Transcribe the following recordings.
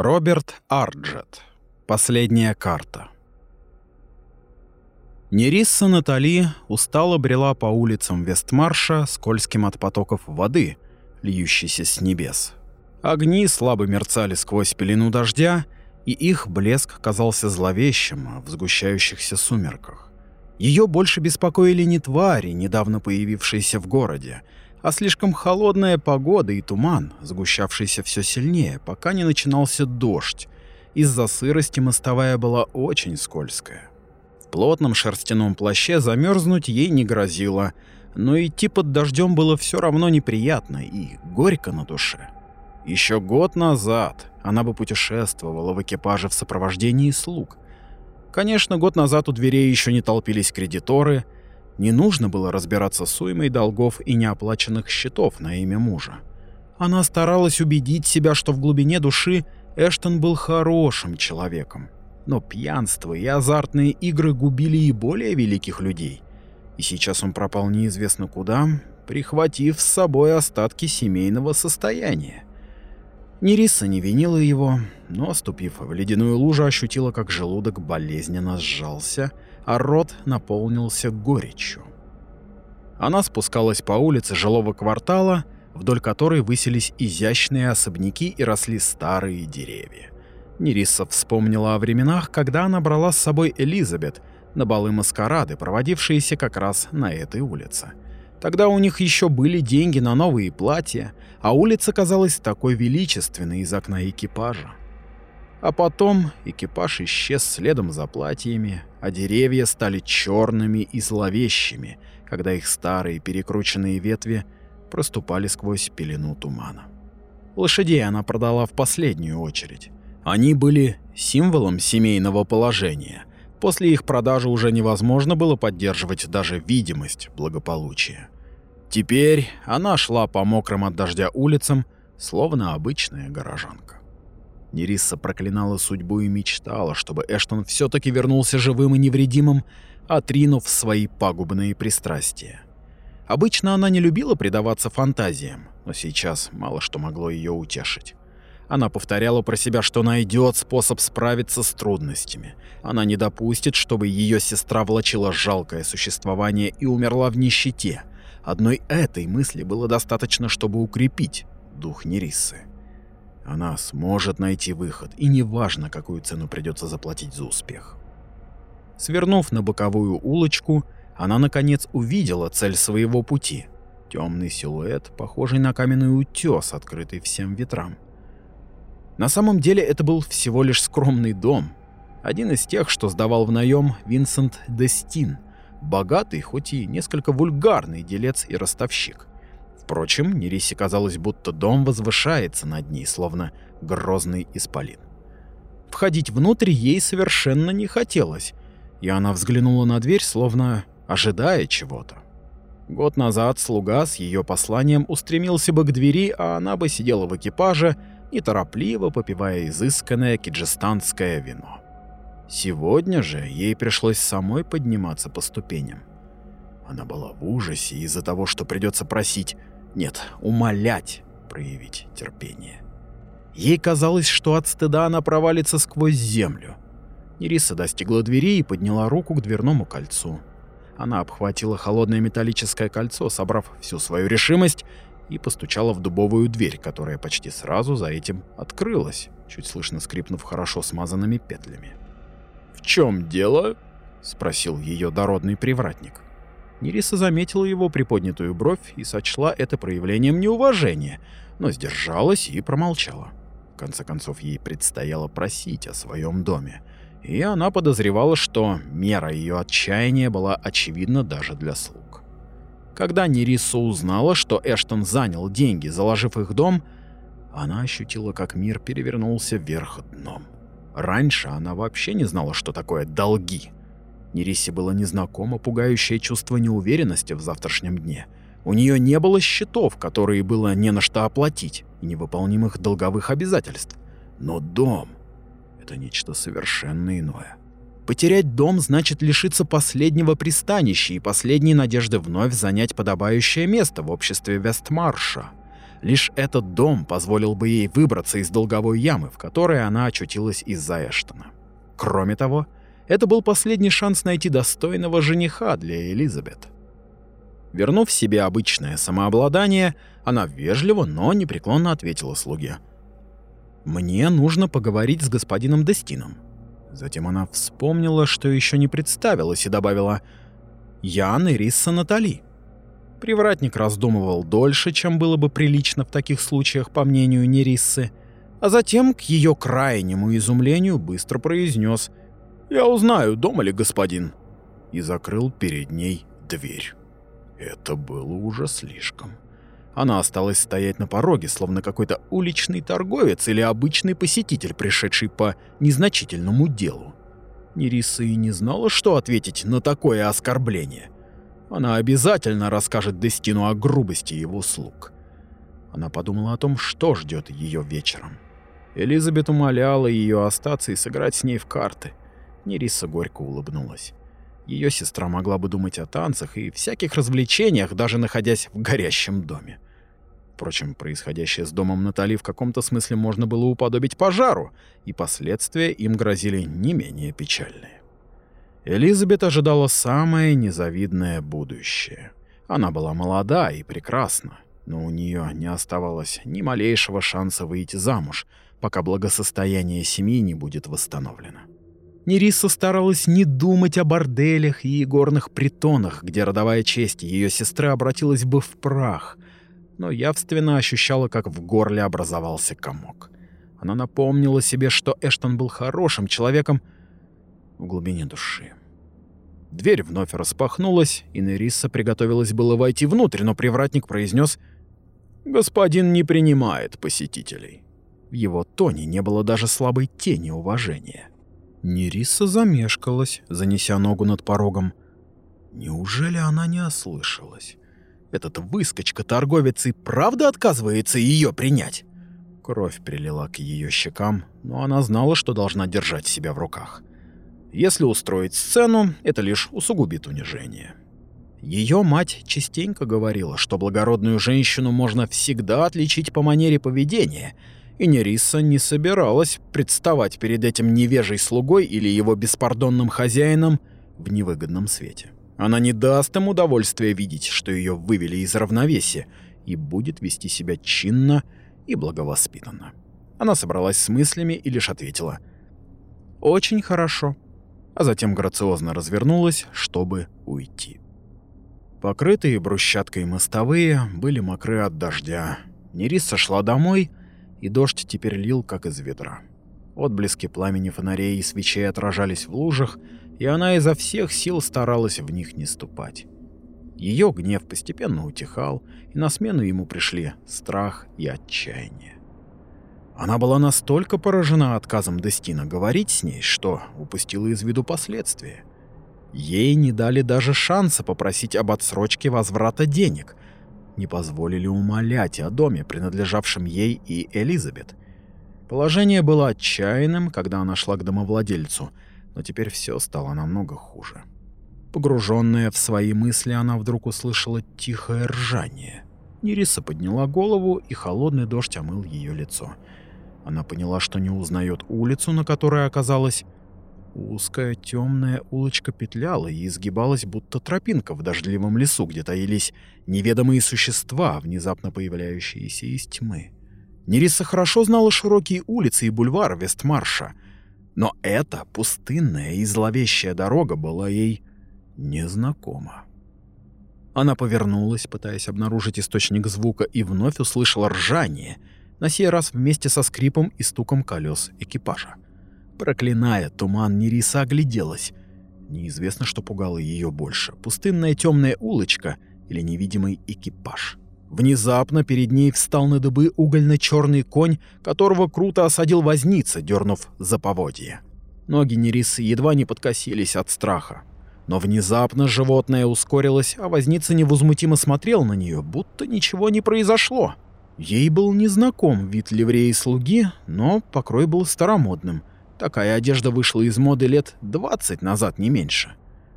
Роберт Арджет. Последняя карта. Нерисса Натали устало брела по улицам Вестмарша, скользким от потоков воды, льющейся с небес. Огни слабо мерцали сквозь пелену дождя, и их блеск казался зловещим в сгущающихся сумерках. Ее больше беспокоили не твари, недавно появившиеся в городе, а слишком холодная погода и туман, сгущавшийся все сильнее, пока не начинался дождь. Из-за сырости мостовая была очень скользкая. В плотном шерстяном плаще замерзнуть ей не грозило, но идти под дождем было все равно неприятно и горько на душе. Еще год назад она бы путешествовала в экипаже в сопровождении слуг. Конечно, год назад у дверей еще не толпились кредиторы — не нужно было разбираться с уймой долгов и неоплаченных счетов на имя мужа. Она старалась убедить себя, что в глубине души Эштон был хорошим человеком. Но пьянство и азартные игры губили и более великих людей. И сейчас он пропал неизвестно куда, прихватив с собой остатки семейного состояния. Нериса не винила его, но, ступив в ледяную лужу, ощутила, как желудок болезненно сжался — а рот наполнился горечью. Она спускалась по улице жилого квартала, вдоль которой высились изящные особняки и росли старые деревья. Нериса вспомнила о временах, когда она брала с собой Элизабет на балы маскарады, проводившиеся как раз на этой улице. Тогда у них еще были деньги на новые платья, а улица казалась такой величественной из окна экипажа. А потом экипаж исчез следом за платьями, а деревья стали черными и зловещими, когда их старые перекрученные ветви проступали сквозь пелену тумана. Лошадей она продала в последнюю очередь. Они были символом семейного положения. После их продажи уже невозможно было поддерживать даже видимость благополучия. Теперь она шла по мокрым от дождя улицам, словно обычная горожанка. Нерисса проклинала судьбу и мечтала, чтобы Эштон все таки вернулся живым и невредимым, отринув свои пагубные пристрастия. Обычно она не любила предаваться фантазиям, но сейчас мало что могло ее утешить. Она повторяла про себя, что найдет способ справиться с трудностями. Она не допустит, чтобы ее сестра влачила жалкое существование и умерла в нищете. Одной этой мысли было достаточно, чтобы укрепить дух Нериссы. Она сможет найти выход, и неважно, какую цену придется заплатить за успех. Свернув на боковую улочку, она наконец увидела цель своего пути. Темный силуэт, похожий на каменный утес, открытый всем ветрам. На самом деле это был всего лишь скромный дом, один из тех, что сдавал в наем Винсент Дестин, богатый, хоть и несколько вульгарный делец и ростовщик. Впрочем, Нерисе казалось, будто дом возвышается над ней, словно грозный исполин. Входить внутрь ей совершенно не хотелось, и она взглянула на дверь, словно ожидая чего-то. Год назад слуга с ее посланием устремился бы к двери, а она бы сидела в экипаже, неторопливо попивая изысканное киджистанское вино. Сегодня же ей пришлось самой подниматься по ступеням. Она была в ужасе из-за того, что придется просить нет, умолять проявить терпение. Ей казалось, что от стыда она провалится сквозь землю. Нериса достигла двери и подняла руку к дверному кольцу. Она обхватила холодное металлическое кольцо, собрав всю свою решимость, и постучала в дубовую дверь, которая почти сразу за этим открылась, чуть слышно скрипнув хорошо смазанными петлями. «В чем дело?» — спросил ее дородный привратник. Нериса заметила его приподнятую бровь и сочла это проявлением неуважения, но сдержалась и промолчала. В конце концов, ей предстояло просить о своем доме, и она подозревала, что мера ее отчаяния была очевидна даже для слуг. Когда Нериса узнала, что Эштон занял деньги, заложив их дом, она ощутила, как мир перевернулся вверх дном. Раньше она вообще не знала, что такое долги. Нерисе было незнакомо пугающее чувство неуверенности в завтрашнем дне. У нее не было счетов, которые было не на что оплатить, и невыполнимых долговых обязательств. Но дом — это нечто совершенно иное. Потерять дом значит лишиться последнего пристанища и последней надежды вновь занять подобающее место в обществе Вестмарша. Лишь этот дом позволил бы ей выбраться из долговой ямы, в которой она очутилась из-за Эштона. Кроме того, это был последний шанс найти достойного жениха для Элизабет. Вернув себе обычное самообладание, она вежливо, но непреклонно ответила слуге. «Мне нужно поговорить с господином Дестином». Затем она вспомнила, что еще не представилась, и добавила «Я Нерисса Натали». Привратник раздумывал дольше, чем было бы прилично в таких случаях, по мнению Нериссы, а затем, к ее крайнему изумлению, быстро произнес «Я узнаю, дома ли господин?» и закрыл перед ней дверь. Это было уже слишком. Она осталась стоять на пороге, словно какой-то уличный торговец или обычный посетитель, пришедший по незначительному делу. Нериса и не знала, что ответить на такое оскорбление. Она обязательно расскажет Дестину о грубости его слуг. Она подумала о том, что ждет ее вечером. Элизабет умоляла ее остаться и сыграть с ней в карты. Нериса горько улыбнулась. Ее сестра могла бы думать о танцах и всяких развлечениях, даже находясь в горящем доме. Впрочем, происходящее с домом Натали в каком-то смысле можно было уподобить пожару, и последствия им грозили не менее печальные. Элизабет ожидала самое незавидное будущее. Она была молода и прекрасна, но у нее не оставалось ни малейшего шанса выйти замуж, пока благосостояние семьи не будет восстановлено. Нериса старалась не думать о борделях и горных притонах, где родовая честь ее сестры обратилась бы в прах, но явственно ощущала, как в горле образовался комок. Она напомнила себе, что Эштон был хорошим человеком в глубине души. Дверь вновь распахнулась, и Нериса приготовилась было войти внутрь, но привратник произнес «Господин не принимает посетителей». В его тоне не было даже слабой тени уважения. Нериса замешкалась, занеся ногу над порогом. Неужели она не ослышалась? Этот выскочка-торговец и правда отказывается ее принять? Кровь прилила к ее щекам, но она знала, что должна держать себя в руках. Если устроить сцену, это лишь усугубит унижение. Ее мать частенько говорила, что благородную женщину можно всегда отличить по манере поведения, и Нериса не собиралась представать перед этим невежей слугой или его беспардонным хозяином в невыгодном свете. Она не даст им удовольствия видеть, что ее вывели из равновесия, и будет вести себя чинно и благовоспитанно. Она собралась с мыслями и лишь ответила «Очень хорошо» а затем грациозно развернулась, чтобы уйти. Покрытые брусчаткой мостовые были мокры от дождя. Нериса шла домой, и дождь теперь лил, как из ведра. Отблески пламени фонарей и свечей отражались в лужах, и она изо всех сил старалась в них не ступать. Ее гнев постепенно утихал, и на смену ему пришли страх и отчаяние. Она была настолько поражена отказом Дестина говорить с ней, что упустила из виду последствия. Ей не дали даже шанса попросить об отсрочке возврата денег, не позволили умолять о доме, принадлежавшем ей и Элизабет. Положение было отчаянным, когда она шла к домовладельцу, но теперь все стало намного хуже. Погруженная в свои мысли, она вдруг услышала тихое ржание. Нериса подняла голову, и холодный дождь омыл ее лицо. Она поняла, что не узнает улицу, на которой оказалась. Узкая темная улочка петляла и изгибалась, будто тропинка в дождливом лесу, где таились неведомые существа, внезапно появляющиеся из тьмы. Нериса хорошо знала широкие улицы и бульвар Вестмарша, но эта пустынная и зловещая дорога была ей незнакома. Она повернулась, пытаясь обнаружить источник звука, и вновь услышала ржание — на сей раз вместе со скрипом и стуком колес экипажа. Проклиная туман, Нериса огляделась. Неизвестно, что пугало ее больше — пустынная темная улочка или невидимый экипаж. Внезапно перед ней встал на дыбы угольно-черный конь, которого круто осадил возница, дернув за поводье. Ноги Нерисы едва не подкосились от страха. Но внезапно животное ускорилось, а возница невозмутимо смотрел на нее, будто ничего не произошло. Ей был незнаком вид ливреи слуги, но покрой был старомодным. Такая одежда вышла из моды лет 20 назад, не меньше.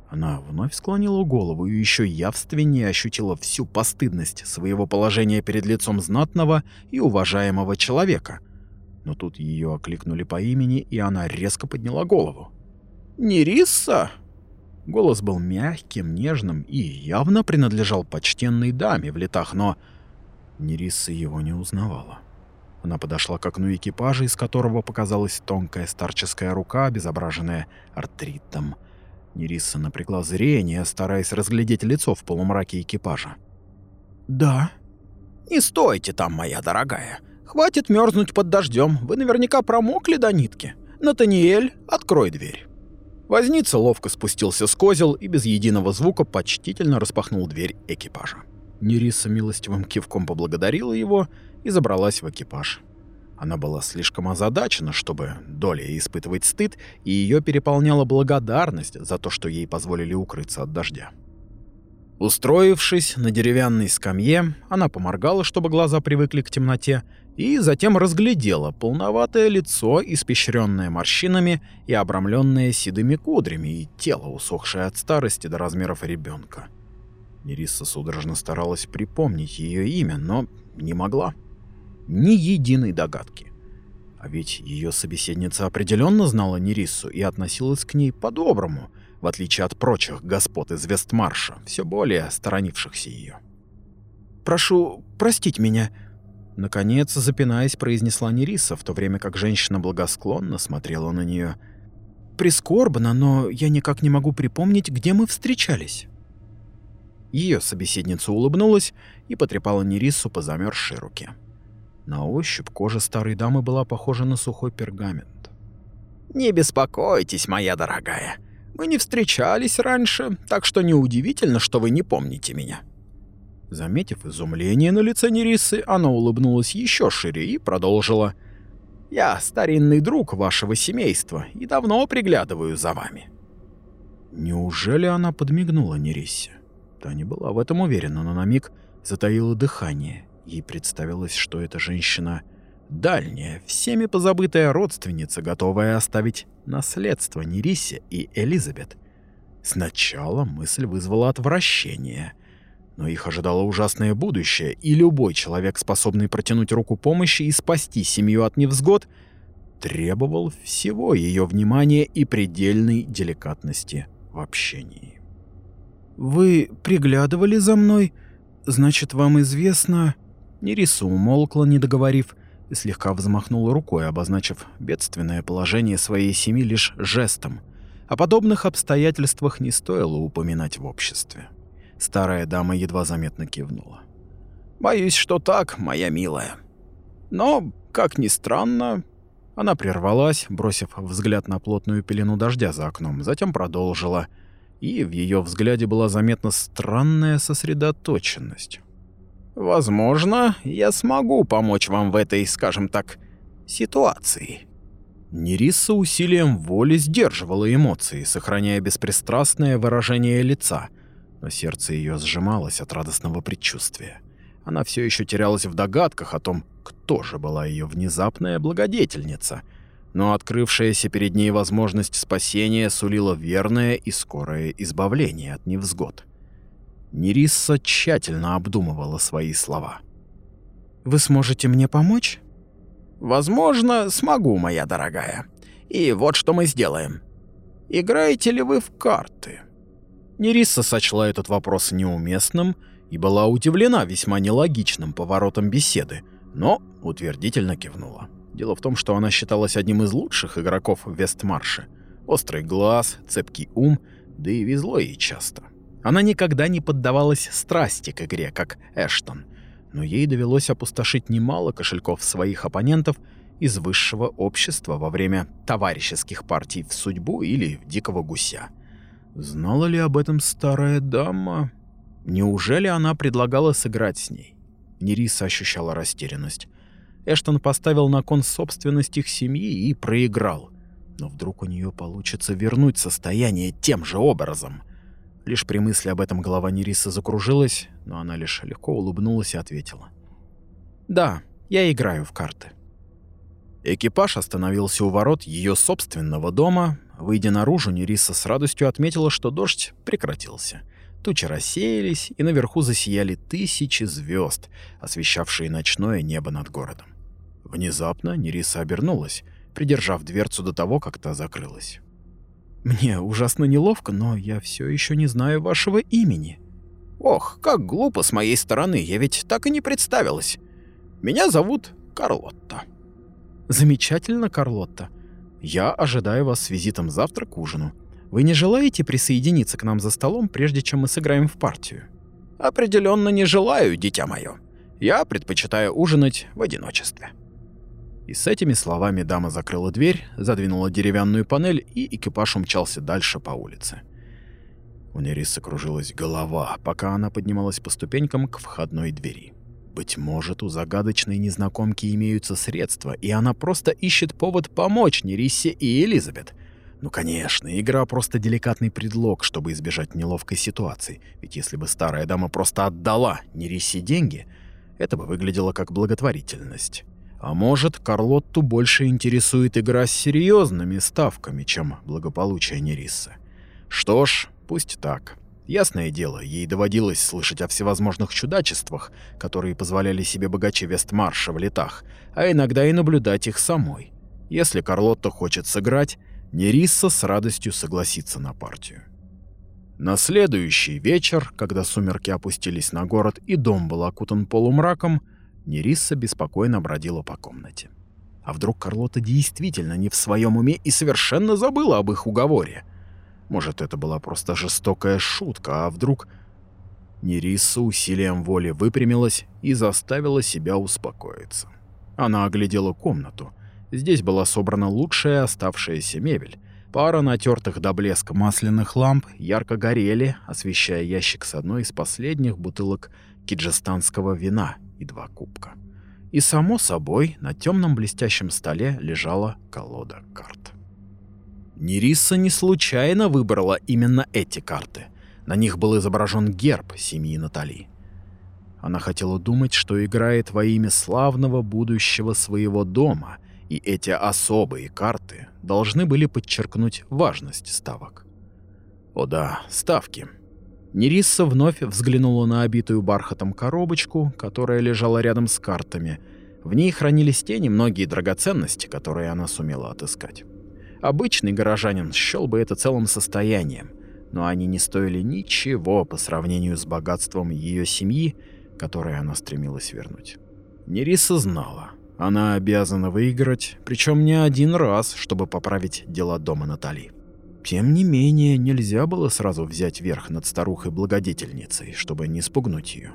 Она вновь склонила голову и еще явственнее ощутила всю постыдность своего положения перед лицом знатного и уважаемого человека. Но тут ее окликнули по имени, и она резко подняла голову. «Нерисса?» Голос был мягким, нежным и явно принадлежал почтенной даме в летах, но Нерисса его не узнавала. Она подошла к окну экипажа, из которого показалась тонкая старческая рука, обезображенная артритом. Нериса напрягла зрение, стараясь разглядеть лицо в полумраке экипажа. «Да». «Не стойте там, моя дорогая. Хватит мерзнуть под дождем. Вы наверняка промокли до нитки. Натаниэль, открой дверь». Возница ловко спустился с козел и без единого звука почтительно распахнул дверь экипажа. Нериса милостивым кивком поблагодарила его и забралась в экипаж. Она была слишком озадачена, чтобы доля испытывать стыд, и ее переполняла благодарность за то, что ей позволили укрыться от дождя. Устроившись на деревянной скамье, она поморгала, чтобы глаза привыкли к темноте, и затем разглядела полноватое лицо, испещренное морщинами и обрамленное седыми кудрями, и тело, усохшее от старости до размеров ребенка. Нериса судорожно старалась припомнить ее имя, но не могла ни единой догадки. А ведь ее собеседница определенно знала Нериссу и относилась к ней по-доброму, в отличие от прочих господ из Вестмарша, все более сторонившихся ее. «Прошу простить меня», — наконец, запинаясь, произнесла Нериса, в то время как женщина благосклонно смотрела на нее. «Прискорбно, но я никак не могу припомнить, где мы встречались». Ее собеседница улыбнулась и потрепала Нерису по замерзшей руке. На ощупь кожа старой дамы была похожа на сухой пергамент. «Не беспокойтесь, моя дорогая. Мы не встречались раньше, так что неудивительно, что вы не помните меня». Заметив изумление на лице Нерисы, она улыбнулась еще шире и продолжила. «Я старинный друг вашего семейства и давно приглядываю за вами». Неужели она подмигнула Нерисе? Та не была в этом уверена, но на миг затаила дыхание Ей представилось, что эта женщина дальняя, всеми позабытая родственница, готовая оставить наследство Нерисе и Элизабет. Сначала мысль вызвала отвращение, но их ожидало ужасное будущее, и любой человек, способный протянуть руку помощи и спасти семью от невзгод, требовал всего ее внимания и предельной деликатности в общении. «Вы приглядывали за мной? Значит, вам известно...» Нериса умолкла, не договорив, и слегка взмахнула рукой, обозначив бедственное положение своей семьи лишь жестом. О подобных обстоятельствах не стоило упоминать в обществе. Старая дама едва заметно кивнула. «Боюсь, что так, моя милая. Но, как ни странно...» Она прервалась, бросив взгляд на плотную пелену дождя за окном, затем продолжила, и в ее взгляде была заметна странная сосредоточенность. Возможно, я смогу помочь вам в этой, скажем так, ситуации. Нериса усилием воли сдерживала эмоции, сохраняя беспристрастное выражение лица, но сердце ее сжималось от радостного предчувствия. Она все еще терялась в догадках о том, кто же была ее внезапная благодетельница, но открывшаяся перед ней возможность спасения сулила верное и скорое избавление от невзгод. Нерисса тщательно обдумывала свои слова. «Вы сможете мне помочь?» «Возможно, смогу, моя дорогая. И вот что мы сделаем. Играете ли вы в карты?» Нерисса сочла этот вопрос неуместным и была удивлена весьма нелогичным поворотом беседы, но утвердительно кивнула. Дело в том, что она считалась одним из лучших игроков в Вестмарше. Острый глаз, цепкий ум, да и везло ей часто. Она никогда не поддавалась страсти к игре, как Эштон, но ей довелось опустошить немало кошельков своих оппонентов из высшего общества во время товарищеских партий в судьбу или в дикого гуся. Знала ли об этом старая дама? Неужели она предлагала сыграть с ней? Нериса ощущала растерянность. Эштон поставил на кон собственность их семьи и проиграл. Но вдруг у нее получится вернуть состояние тем же образом — Лишь при мысли об этом голова Нерисы закружилась, но она лишь легко улыбнулась и ответила. «Да, я играю в карты». Экипаж остановился у ворот ее собственного дома, Выйдя наружу, Нериса с радостью отметила, что дождь прекратился. Тучи рассеялись, и наверху засияли тысячи звезд, освещавшие ночное небо над городом. Внезапно Нериса обернулась, придержав дверцу до того, как та закрылась. «Мне ужасно неловко, но я все еще не знаю вашего имени». «Ох, как глупо с моей стороны, я ведь так и не представилась. Меня зовут Карлотта». «Замечательно, Карлотта. Я ожидаю вас с визитом завтра к ужину. Вы не желаете присоединиться к нам за столом, прежде чем мы сыграем в партию? Определенно не желаю, дитя мое. Я предпочитаю ужинать в одиночестве. И с этими словами дама закрыла дверь, задвинула деревянную панель, и экипаж умчался дальше по улице. У Нерисы кружилась голова, пока она поднималась по ступенькам к входной двери. Быть может, у загадочной незнакомки имеются средства, и она просто ищет повод помочь Нерисе и Элизабет. Ну, конечно, игра просто деликатный предлог, чтобы избежать неловкой ситуации. Ведь если бы старая дама просто отдала Нерисе деньги, это бы выглядело как благотворительность. А может, Карлотту больше интересует игра с серьезными ставками, чем благополучие Нерисы. Что ж, пусть так. Ясное дело, ей доводилось слышать о всевозможных чудачествах, которые позволяли себе богаче Вестмарша в летах, а иногда и наблюдать их самой. Если Карлотта хочет сыграть, Нерисса с радостью согласится на партию. На следующий вечер, когда сумерки опустились на город и дом был окутан полумраком, Нерисса беспокойно бродила по комнате. А вдруг Карлота действительно не в своем уме и совершенно забыла об их уговоре? Может, это была просто жестокая шутка, а вдруг... Нериса усилием воли выпрямилась и заставила себя успокоиться. Она оглядела комнату. Здесь была собрана лучшая оставшаяся мебель. Пара натертых до блеска масляных ламп ярко горели, освещая ящик с одной из последних бутылок киджистанского вина и два кубка. И, само собой, на темном блестящем столе лежала колода карт. Нериса не случайно выбрала именно эти карты. На них был изображен герб семьи Натали. Она хотела думать, что играет во имя славного будущего своего дома, и эти особые карты должны были подчеркнуть важность ставок. О да, ставки. Нериса вновь взглянула на обитую бархатом коробочку, которая лежала рядом с картами. В ней хранились те немногие драгоценности, которые она сумела отыскать. Обычный горожанин счел бы это целым состоянием, но они не стоили ничего по сравнению с богатством ее семьи, которое она стремилась вернуть. Нериса знала, она обязана выиграть, причем не один раз, чтобы поправить дела дома Натали. Тем не менее, нельзя было сразу взять верх над старухой-благодетельницей, чтобы не спугнуть ее.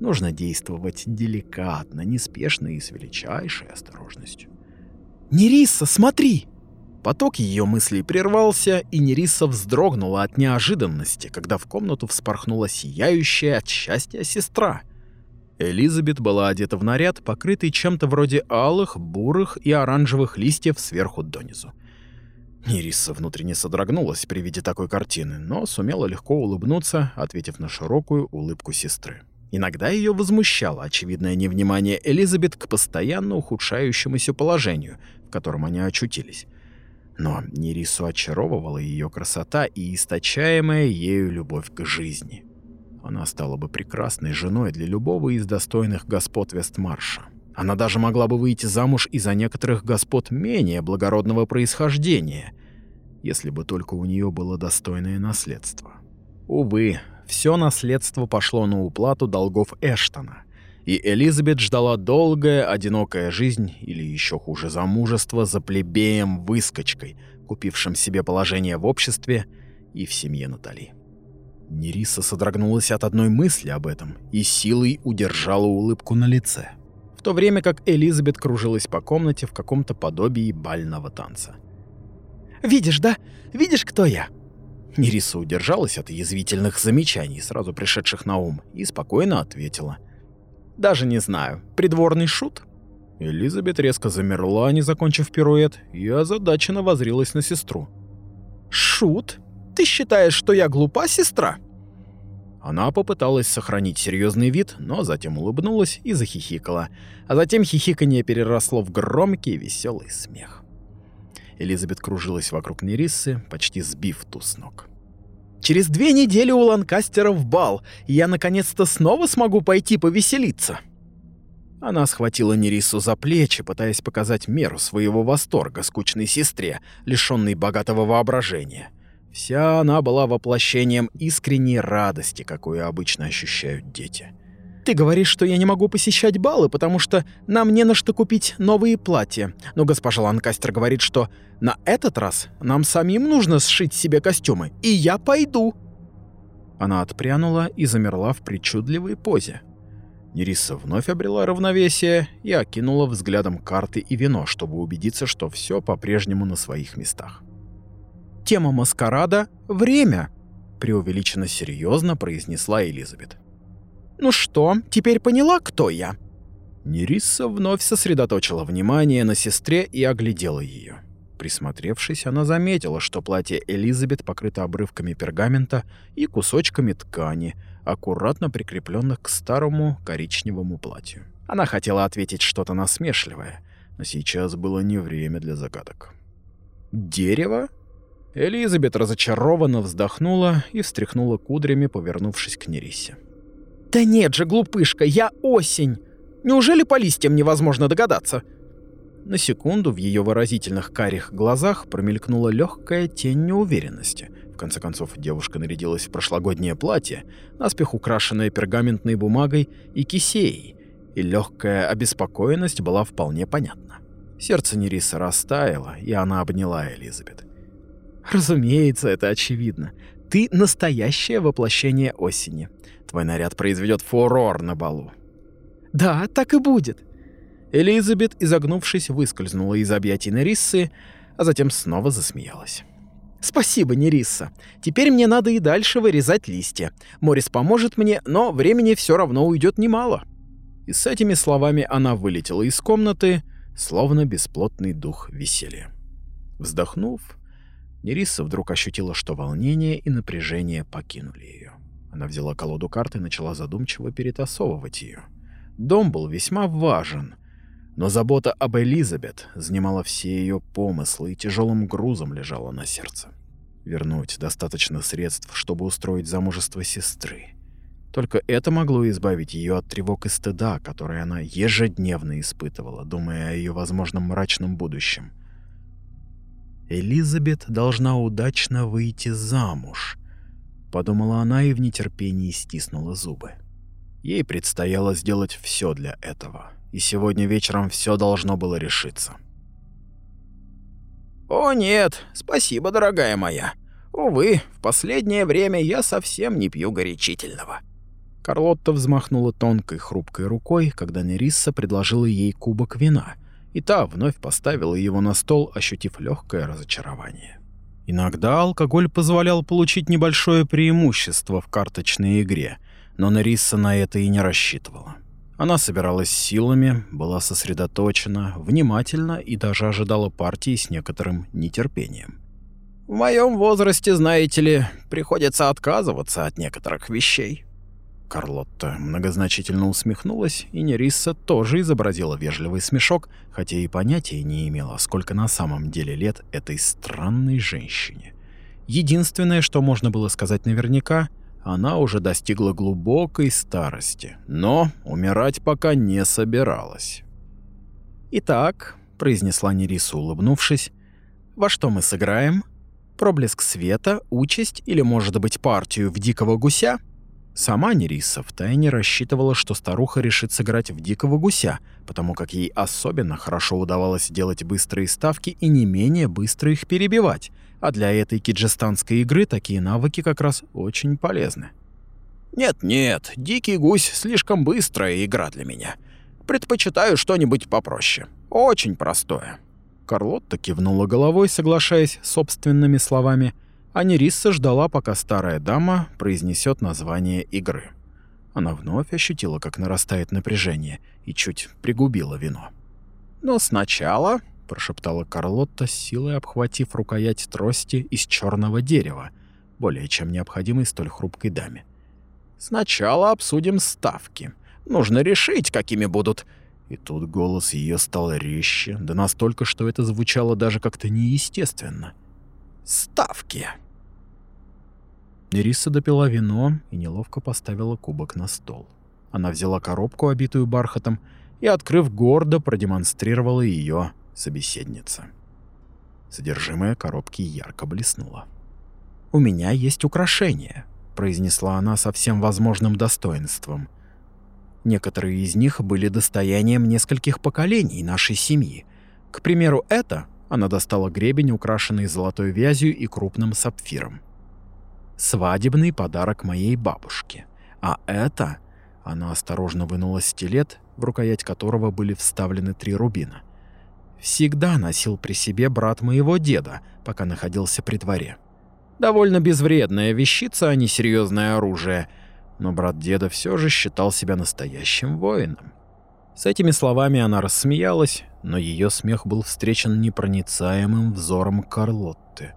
Нужно действовать деликатно, неспешно и с величайшей осторожностью. «Нериса, смотри!» Поток ее мыслей прервался, и Нериса вздрогнула от неожиданности, когда в комнату вспорхнула сияющая от счастья сестра. Элизабет была одета в наряд, покрытый чем-то вроде алых, бурых и оранжевых листьев сверху донизу. Нериса внутренне содрогнулась при виде такой картины, но сумела легко улыбнуться, ответив на широкую улыбку сестры. Иногда ее возмущало очевидное невнимание Элизабет к постоянно ухудшающемуся положению, в котором они очутились. Но Нерису очаровывала ее красота и источаемая ею любовь к жизни. Она стала бы прекрасной женой для любого из достойных господ Вестмарша. Она даже могла бы выйти замуж и за некоторых господ менее благородного происхождения, если бы только у нее было достойное наследство. Увы, все наследство пошло на уплату долгов Эштона — и Элизабет ждала долгая, одинокая жизнь, или еще хуже замужество за плебеем-выскочкой, купившим себе положение в обществе и в семье Натали. Нериса содрогнулась от одной мысли об этом и силой удержала улыбку на лице, в то время как Элизабет кружилась по комнате в каком-то подобии бального танца. «Видишь, да? Видишь, кто я?» Нериса удержалась от язвительных замечаний, сразу пришедших на ум, и спокойно ответила – даже не знаю. Придворный шут? Элизабет резко замерла, не закончив пируэт, и озадаченно возрилась на сестру. «Шут? Ты считаешь, что я глупа, сестра?» Она попыталась сохранить серьезный вид, но затем улыбнулась и захихикала, а затем хихиканье переросло в громкий веселый смех. Элизабет кружилась вокруг Нериссы, почти сбив ту с ног. «Через две недели у Ланкастеров бал, и я наконец-то снова смогу пойти повеселиться!» Она схватила Нериссу за плечи, пытаясь показать меру своего восторга скучной сестре, лишённой богатого воображения. Вся она была воплощением искренней радости, какую обычно ощущают дети. Ты говоришь, что я не могу посещать балы, потому что нам не на что купить новые платья. Но госпожа Ланкастер говорит, что на этот раз нам самим нужно сшить себе костюмы, и я пойду. Она отпрянула и замерла в причудливой позе. Нериса вновь обрела равновесие и окинула взглядом карты и вино, чтобы убедиться, что все по-прежнему на своих местах. «Тема маскарада — время», — преувеличенно серьезно произнесла Элизабет. «Ну что, теперь поняла, кто я?» Нериса вновь сосредоточила внимание на сестре и оглядела ее. Присмотревшись, она заметила, что платье Элизабет покрыто обрывками пергамента и кусочками ткани, аккуратно прикрепленных к старому коричневому платью. Она хотела ответить что-то насмешливое, но сейчас было не время для загадок. «Дерево?» Элизабет разочарованно вздохнула и встряхнула кудрями, повернувшись к Нерисе. «Да нет же, глупышка, я осень! Неужели по листьям невозможно догадаться?» На секунду в ее выразительных карих глазах промелькнула легкая тень неуверенности. В конце концов, девушка нарядилась в прошлогоднее платье, наспех украшенное пергаментной бумагой и кисеей, и легкая обеспокоенность была вполне понятна. Сердце Нериса растаяло, и она обняла Элизабет. «Разумеется, это очевидно. Ты настоящее воплощение осени. Твой наряд произведет фурор на балу. Да, так и будет. Элизабет, изогнувшись, выскользнула из объятий Нериссы, а затем снова засмеялась. «Спасибо, Нерисса. Теперь мне надо и дальше вырезать листья. Морис поможет мне, но времени все равно уйдет немало». И с этими словами она вылетела из комнаты, словно бесплотный дух веселья. Вздохнув, Нерисса вдруг ощутила, что волнение и напряжение покинули ее. Она взяла колоду карт и начала задумчиво перетасовывать ее. Дом был весьма важен, но забота об Элизабет занимала все ее помыслы и тяжелым грузом лежала на сердце. Вернуть достаточно средств, чтобы устроить замужество сестры. Только это могло избавить ее от тревог и стыда, которые она ежедневно испытывала, думая о ее возможном мрачном будущем. Элизабет должна удачно выйти замуж, подумала она и в нетерпении стиснула зубы. Ей предстояло сделать все для этого, и сегодня вечером все должно было решиться. «О нет, спасибо, дорогая моя. Увы, в последнее время я совсем не пью горячительного». Карлотта взмахнула тонкой хрупкой рукой, когда Нерисса предложила ей кубок вина, и та вновь поставила его на стол, ощутив легкое разочарование. Иногда алкоголь позволял получить небольшое преимущество в карточной игре, но Нериса на это и не рассчитывала. Она собиралась силами, была сосредоточена, внимательна и даже ожидала партии с некоторым нетерпением. «В моем возрасте, знаете ли, приходится отказываться от некоторых вещей», Карлотта многозначительно усмехнулась, и Нерисса тоже изобразила вежливый смешок, хотя и понятия не имела, сколько на самом деле лет этой странной женщине. Единственное, что можно было сказать наверняка, она уже достигла глубокой старости, но умирать пока не собиралась. «Итак», — произнесла Нериса, улыбнувшись, — «во что мы сыграем? Проблеск света, участь или, может быть, партию в дикого гуся?» Сама Нериса втайне рассчитывала, что старуха решит сыграть в дикого гуся, потому как ей особенно хорошо удавалось делать быстрые ставки и не менее быстро их перебивать, а для этой киджистанской игры такие навыки как раз очень полезны. «Нет-нет, дикий гусь — слишком быстрая игра для меня. Предпочитаю что-нибудь попроще. Очень простое». Карлотта кивнула головой, соглашаясь собственными словами — а Нерисса ждала, пока старая дама произнесет название игры. Она вновь ощутила, как нарастает напряжение, и чуть пригубила вино. «Но сначала», — прошептала Карлотта, силой обхватив рукоять трости из черного дерева, более чем необходимой столь хрупкой даме. «Сначала обсудим ставки. Нужно решить, какими будут И тут голос ее стал резче, да настолько, что это звучало даже как-то неестественно. «Ставки!» Нериса допила вино и неловко поставила кубок на стол. Она взяла коробку, обитую бархатом, и, открыв гордо, продемонстрировала ее собеседнице. Содержимое коробки ярко блеснуло. «У меня есть украшения», — произнесла она со всем возможным достоинством. Некоторые из них были достоянием нескольких поколений нашей семьи. К примеру, это она достала гребень, украшенный золотой вязью и крупным сапфиром. Свадебный подарок моей бабушке. А это... Она осторожно вынула стилет, в рукоять которого были вставлены три рубина. Всегда носил при себе брат моего деда, пока находился при дворе. Довольно безвредная вещица, а не серьезное оружие, но брат деда все же считал себя настоящим воином. С этими словами она рассмеялась, но ее смех был встречен непроницаемым взором Карлотты.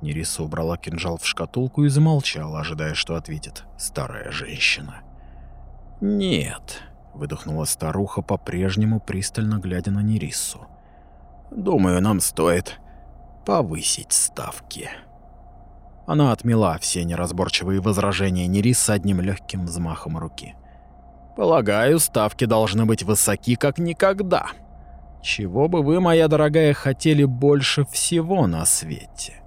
Нериса убрала кинжал в шкатулку и замолчала, ожидая, что ответит старая женщина. «Нет», — выдохнула старуха, по-прежнему пристально глядя на Нерису. «Думаю, нам стоит повысить ставки». Она отмела все неразборчивые возражения Нериса одним легким взмахом руки. «Полагаю, ставки должны быть высоки как никогда. Чего бы вы, моя дорогая, хотели больше всего на свете?»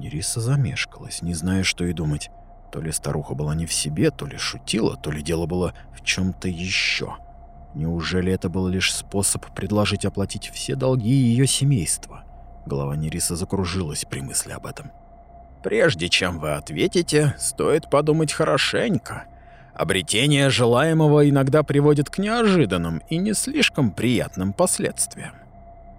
Нериса замешкалась, не зная, что и думать. То ли старуха была не в себе, то ли шутила, то ли дело было в чем то еще. Неужели это был лишь способ предложить оплатить все долги ее семейства? Голова Нериса закружилась при мысли об этом. «Прежде чем вы ответите, стоит подумать хорошенько. Обретение желаемого иногда приводит к неожиданным и не слишком приятным последствиям.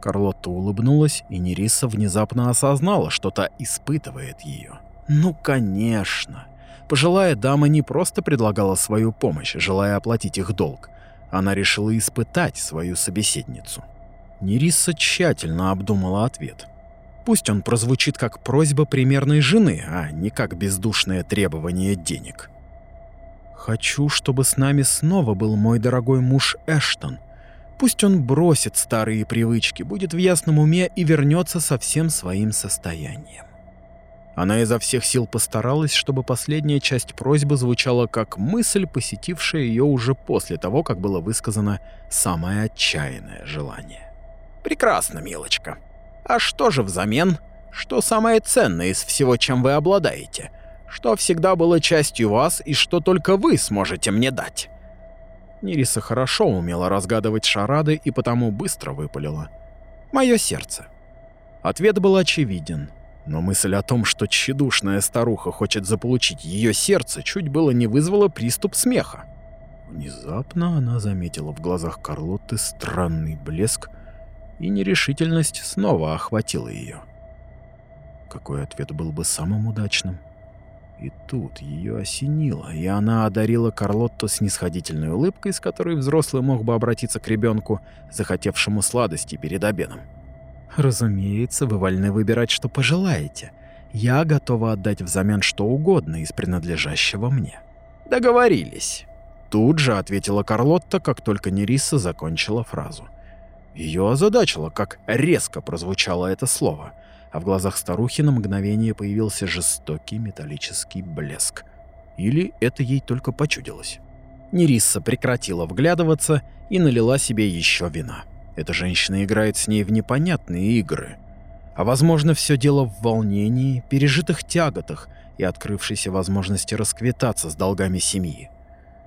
Карлотта улыбнулась, и Нериса внезапно осознала, что та испытывает ее. Ну, конечно. Пожилая дама не просто предлагала свою помощь, желая оплатить их долг. Она решила испытать свою собеседницу. Нериса тщательно обдумала ответ. Пусть он прозвучит как просьба примерной жены, а не как бездушное требование денег. «Хочу, чтобы с нами снова был мой дорогой муж Эштон», Пусть он бросит старые привычки, будет в ясном уме и вернется со всем своим состоянием. Она изо всех сил постаралась, чтобы последняя часть просьбы звучала как мысль, посетившая ее уже после того, как было высказано самое отчаянное желание. «Прекрасно, милочка. А что же взамен? Что самое ценное из всего, чем вы обладаете? Что всегда было частью вас и что только вы сможете мне дать?» Нириса хорошо умела разгадывать шарады и потому быстро выпалила. «Моё сердце». Ответ был очевиден, но мысль о том, что тщедушная старуха хочет заполучить её сердце, чуть было не вызвала приступ смеха. Внезапно она заметила в глазах Карлотты странный блеск, и нерешительность снова охватила её. Какой ответ был бы самым удачным? И тут ее осенило, и она одарила Карлотту снисходительной улыбкой, с которой взрослый мог бы обратиться к ребенку, захотевшему сладости перед обедом. «Разумеется, вы вольны выбирать, что пожелаете. Я готова отдать взамен что угодно из принадлежащего мне». «Договорились». Тут же ответила Карлотта, как только Нериса закончила фразу. Ее озадачило, как резко прозвучало это слово — а в глазах старухи на мгновение появился жестокий металлический блеск. Или это ей только почудилось. Нерисса прекратила вглядываться и налила себе еще вина. Эта женщина играет с ней в непонятные игры. А возможно, все дело в волнении, пережитых тяготах и открывшейся возможности расквитаться с долгами семьи.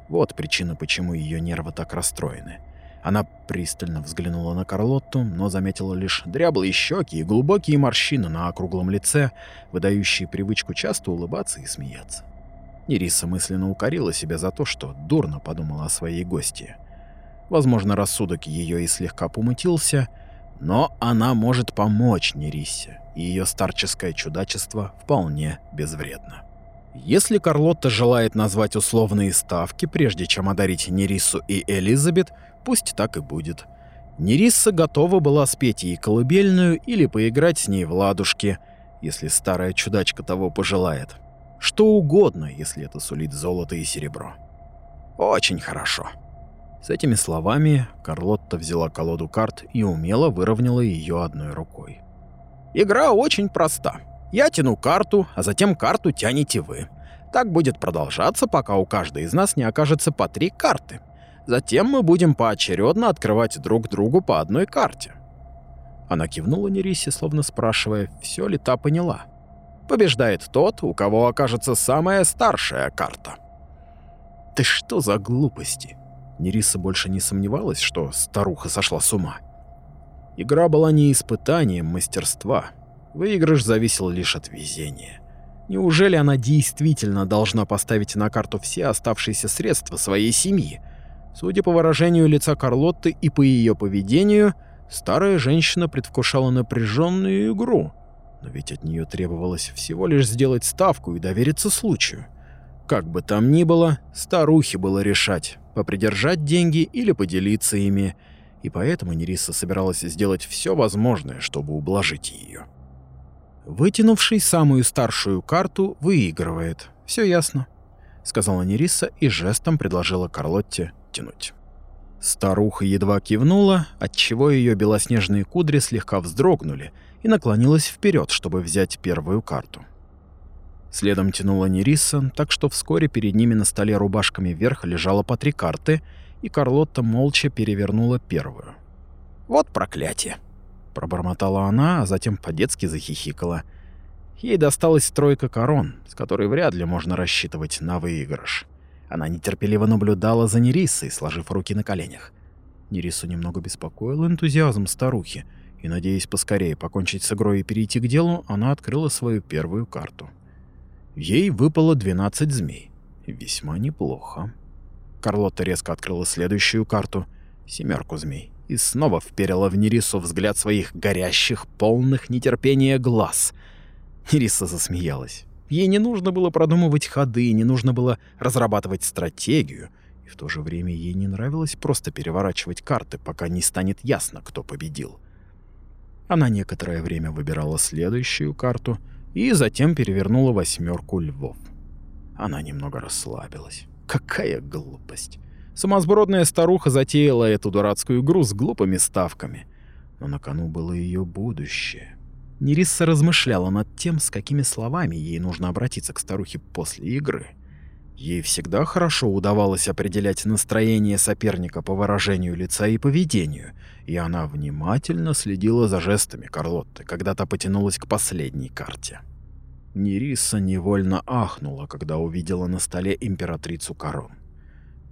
Вот причина, почему ее нервы так расстроены. Она пристально взглянула на Карлотту, но заметила лишь дряблые щеки и глубокие морщины на округлом лице, выдающие привычку часто улыбаться и смеяться. Ириса мысленно укорила себя за то, что дурно подумала о своей гости. Возможно, рассудок ее и слегка помутился, но она может помочь Нерисе, и ее старческое чудачество вполне безвредно. Если Карлотта желает назвать условные ставки, прежде чем одарить Нерису и Элизабет, пусть так и будет. Нерисса готова была спеть ей колыбельную или поиграть с ней в ладушки, если старая чудачка того пожелает. Что угодно, если это сулит золото и серебро. Очень хорошо. С этими словами Карлотта взяла колоду карт и умело выровняла ее одной рукой. «Игра очень проста. Я тяну карту, а затем карту тянете вы. Так будет продолжаться, пока у каждой из нас не окажется по три карты. Затем мы будем поочередно открывать друг другу по одной карте». Она кивнула Нерисе, словно спрашивая, все ли та поняла. «Побеждает тот, у кого окажется самая старшая карта». «Ты что за глупости?» Нериса больше не сомневалась, что старуха сошла с ума. Игра была не испытанием мастерства. Выигрыш зависел лишь от везения. Неужели она действительно должна поставить на карту все оставшиеся средства своей семьи? Судя по выражению лица Карлотты и по ее поведению, старая женщина предвкушала напряженную игру. Но ведь от нее требовалось всего лишь сделать ставку и довериться случаю. Как бы там ни было, старухе было решать, попридержать деньги или поделиться ими, и поэтому Нериса собиралась сделать все возможное, чтобы ублажить ее. Вытянувший самую старшую карту выигрывает. Все ясно, сказала Нериса и жестом предложила Карлотте тянуть. Старуха едва кивнула, отчего ее белоснежные кудри слегка вздрогнули и наклонилась вперед, чтобы взять первую карту. Следом тянула Нериса, так что вскоре перед ними на столе рубашками вверх лежало по три карты, и Карлотта молча перевернула первую. «Вот проклятие!» — пробормотала она, а затем по-детски захихикала. Ей досталась тройка корон, с которой вряд ли можно рассчитывать на выигрыш. Она нетерпеливо наблюдала за Нерисой, сложив руки на коленях. Нерису немного беспокоил энтузиазм старухи, и, надеясь поскорее покончить с игрой и перейти к делу, она открыла свою первую карту. Ей выпало 12 змей. Весьма неплохо. Карлотта резко открыла следующую карту — семерку змей, и снова вперила в Нерису взгляд своих горящих, полных нетерпения глаз. Нериса засмеялась. Ей не нужно было продумывать ходы, не нужно было разрабатывать стратегию, и в то же время ей не нравилось просто переворачивать карты, пока не станет ясно, кто победил. Она некоторое время выбирала следующую карту и затем перевернула восьмерку львов. Она немного расслабилась. Какая глупость. Сумасбродная старуха затеяла эту дурацкую игру с глупыми ставками. Но на кону было ее будущее. Нерисса размышляла над тем, с какими словами ей нужно обратиться к старухе после игры. Ей всегда хорошо удавалось определять настроение соперника по выражению лица и поведению, и она внимательно следила за жестами Карлотты, когда та потянулась к последней карте. Нериса невольно ахнула, когда увидела на столе императрицу корон.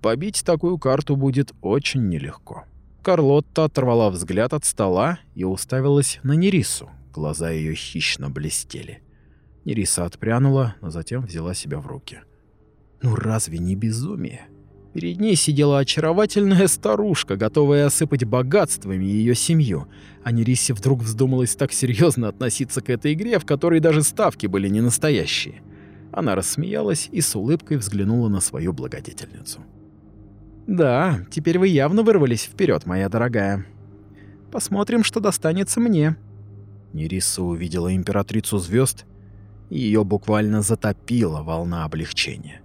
Побить такую карту будет очень нелегко. Карлотта оторвала взгляд от стола и уставилась на Нерису. Глаза ее хищно блестели. Нериса отпрянула, но затем взяла себя в руки. Ну разве не безумие? Перед ней сидела очаровательная старушка, готовая осыпать богатствами ее семью. А Нерисе вдруг вздумалось так серьезно относиться к этой игре, в которой даже ставки были не настоящие. Она рассмеялась и с улыбкой взглянула на свою благодетельницу. «Да, теперь вы явно вырвались вперед, моя дорогая. Посмотрим, что достанется мне». Нериса увидела императрицу звезд, и ее буквально затопила волна облегчения.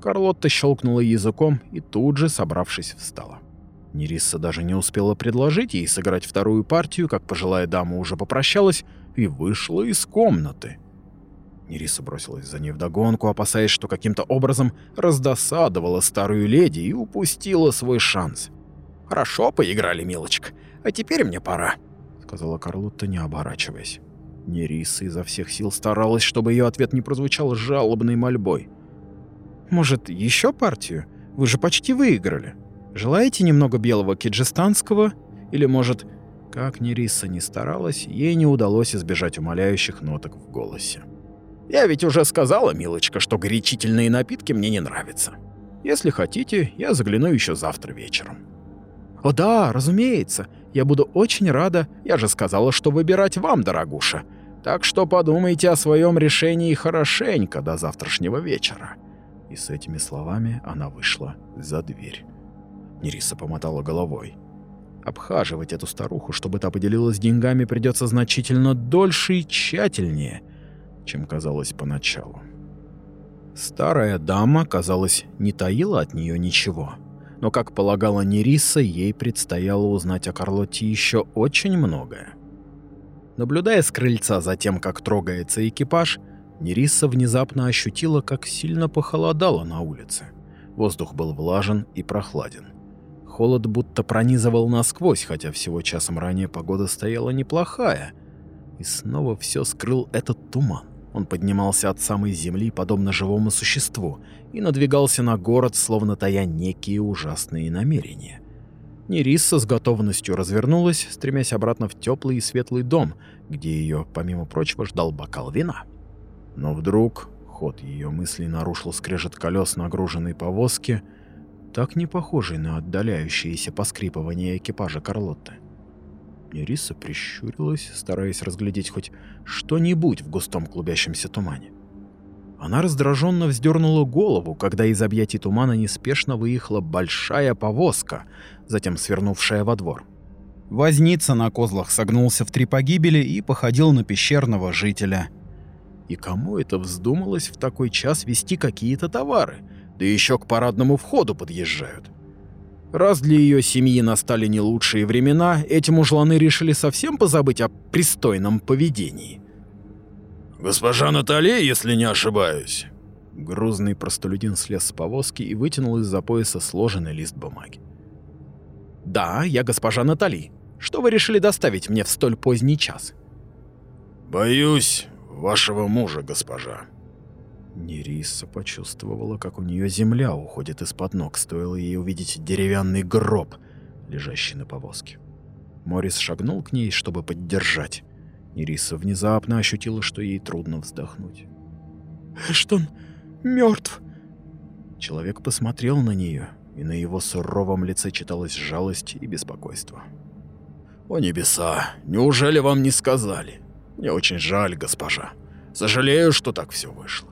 Карлотта щелкнула языком и тут же, собравшись, встала. Нерисса даже не успела предложить ей сыграть вторую партию, как пожилая дама уже попрощалась и вышла из комнаты. Нериса бросилась за ней вдогонку, опасаясь, что каким-то образом раздосадовала старую леди и упустила свой шанс. «Хорошо поиграли, милочка, а теперь мне пора», — сказала Карлотта, не оборачиваясь. Нериса изо всех сил старалась, чтобы ее ответ не прозвучал жалобной мольбой. Может, еще партию? Вы же почти выиграли. Желаете немного белого киджистанского? Или, может, как ни Риса не старалась, ей не удалось избежать умоляющих ноток в голосе. «Я ведь уже сказала, милочка, что горячительные напитки мне не нравятся. Если хотите, я загляну еще завтра вечером». «О да, разумеется. Я буду очень рада. Я же сказала, что выбирать вам, дорогуша. Так что подумайте о своем решении хорошенько до завтрашнего вечера. И с этими словами она вышла за дверь. Нериса помотала головой. Обхаживать эту старуху, чтобы та поделилась деньгами, придется значительно дольше и тщательнее, чем казалось поначалу. Старая дама, казалось, не таила от нее ничего. Но, как полагала Нериса, ей предстояло узнать о Карлотте еще очень многое. Наблюдая с крыльца за тем, как трогается экипаж, Нериса внезапно ощутила, как сильно похолодало на улице. Воздух был влажен и прохладен. Холод будто пронизывал насквозь, хотя всего часом ранее погода стояла неплохая. И снова все скрыл этот туман. Он поднимался от самой земли, подобно живому существу, и надвигался на город, словно тая некие ужасные намерения. Нериса с готовностью развернулась, стремясь обратно в теплый и светлый дом, где ее, помимо прочего, ждал бокал вина. Но вдруг ход ее мыслей нарушил скрежет колес нагруженной повозки, так не похожий на отдаляющееся поскрипывание экипажа Карлотты. Нериса прищурилась, стараясь разглядеть хоть что-нибудь в густом клубящемся тумане. Она раздраженно вздернула голову, когда из объятий тумана неспешно выехала большая повозка, затем свернувшая во двор. Возница на козлах согнулся в три погибели и походил на пещерного жителя. И кому это вздумалось в такой час вести какие-то товары? Да еще к парадному входу подъезжают. Раз для ее семьи настали не лучшие времена, эти мужланы решили совсем позабыть о пристойном поведении. «Госпожа Наталья, если не ошибаюсь». Грузный простолюдин слез с повозки и вытянул из-за пояса сложенный лист бумаги. «Да, я госпожа Натали. Что вы решили доставить мне в столь поздний час?» «Боюсь вашего мужа, госпожа», Нериса почувствовала, как у нее земля уходит из-под ног, стоило ей увидеть деревянный гроб, лежащий на повозке. Морис шагнул к ней, чтобы поддержать. Нериса внезапно ощутила, что ей трудно вздохнуть. «Эштон мертв. Человек посмотрел на нее, и на его суровом лице читалась жалость и беспокойство. «О небеса, неужели вам не сказали? Мне очень жаль, госпожа. Сожалею, что так все вышло.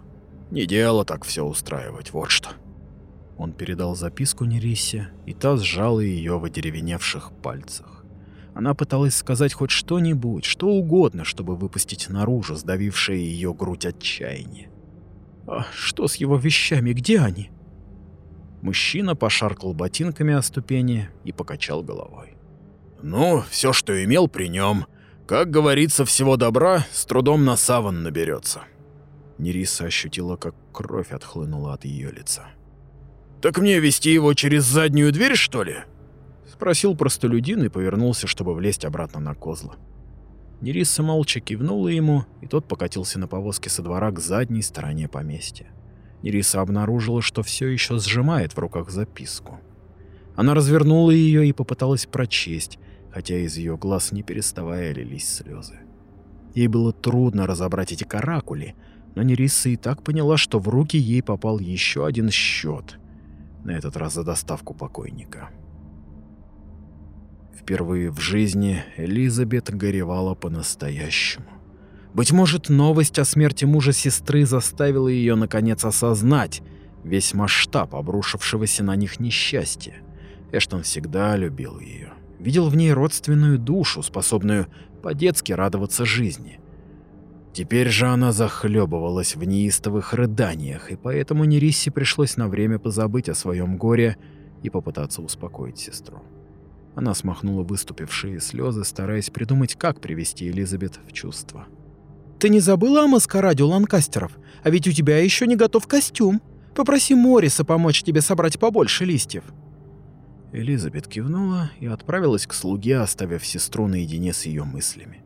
Не дело так все устраивать, вот что. Он передал записку Нерисе, и та сжала ее в одеревеневших пальцах. Она пыталась сказать хоть что-нибудь, что угодно, чтобы выпустить наружу сдавившее ее грудь отчаяние. «А что с его вещами? Где они?» Мужчина пошаркал ботинками о ступени и покачал головой. «Ну, все, что имел при нем. Как говорится, всего добра с трудом на саван наберется. Нериса ощутила, как кровь отхлынула от ее лица. «Так мне вести его через заднюю дверь, что ли?» Спросил простолюдин и повернулся, чтобы влезть обратно на козла. Нериса молча кивнула ему, и тот покатился на повозке со двора к задней стороне поместья. Нериса обнаружила, что все еще сжимает в руках записку. Она развернула ее и попыталась прочесть, хотя из ее глаз не переставая лились слезы. Ей было трудно разобрать эти каракули, но Нериса и так поняла, что в руки ей попал еще один счет, на этот раз за доставку покойника. Впервые в жизни Элизабет горевала по-настоящему. Быть может, новость о смерти мужа сестры заставила ее наконец осознать весь масштаб обрушившегося на них несчастья. Эштон всегда любил ее, видел в ней родственную душу, способную по-детски радоваться жизни. Теперь же она захлебывалась в неистовых рыданиях, и поэтому Нерисе пришлось на время позабыть о своем горе и попытаться успокоить сестру. Она смахнула выступившие слезы, стараясь придумать, как привести Элизабет в чувство. «Ты не забыла о маскараде у Ланкастеров? А ведь у тебя еще не готов костюм. Попроси Мориса помочь тебе собрать побольше листьев». Элизабет кивнула и отправилась к слуге, оставив сестру наедине с ее мыслями.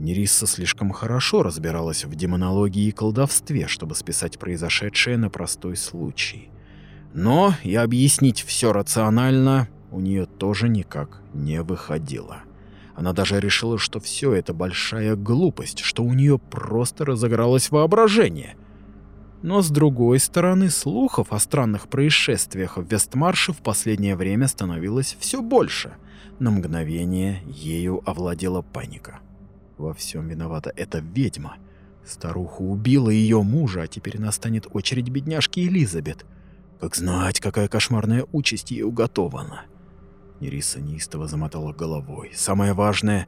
Нерисса слишком хорошо разбиралась в демонологии и колдовстве, чтобы списать произошедшее на простой случай. Но и объяснить все рационально у нее тоже никак не выходило. Она даже решила, что все это большая глупость, что у нее просто разыгралось воображение. Но с другой стороны, слухов о странных происшествиях в Вестмарше в последнее время становилось все больше. На мгновение ею овладела паника. Во всем виновата эта ведьма. Старуха убила ее мужа, а теперь настанет очередь бедняжки Элизабет. Как знать, какая кошмарная участь ей уготована. Нериса неистово замотала головой. Самое важное,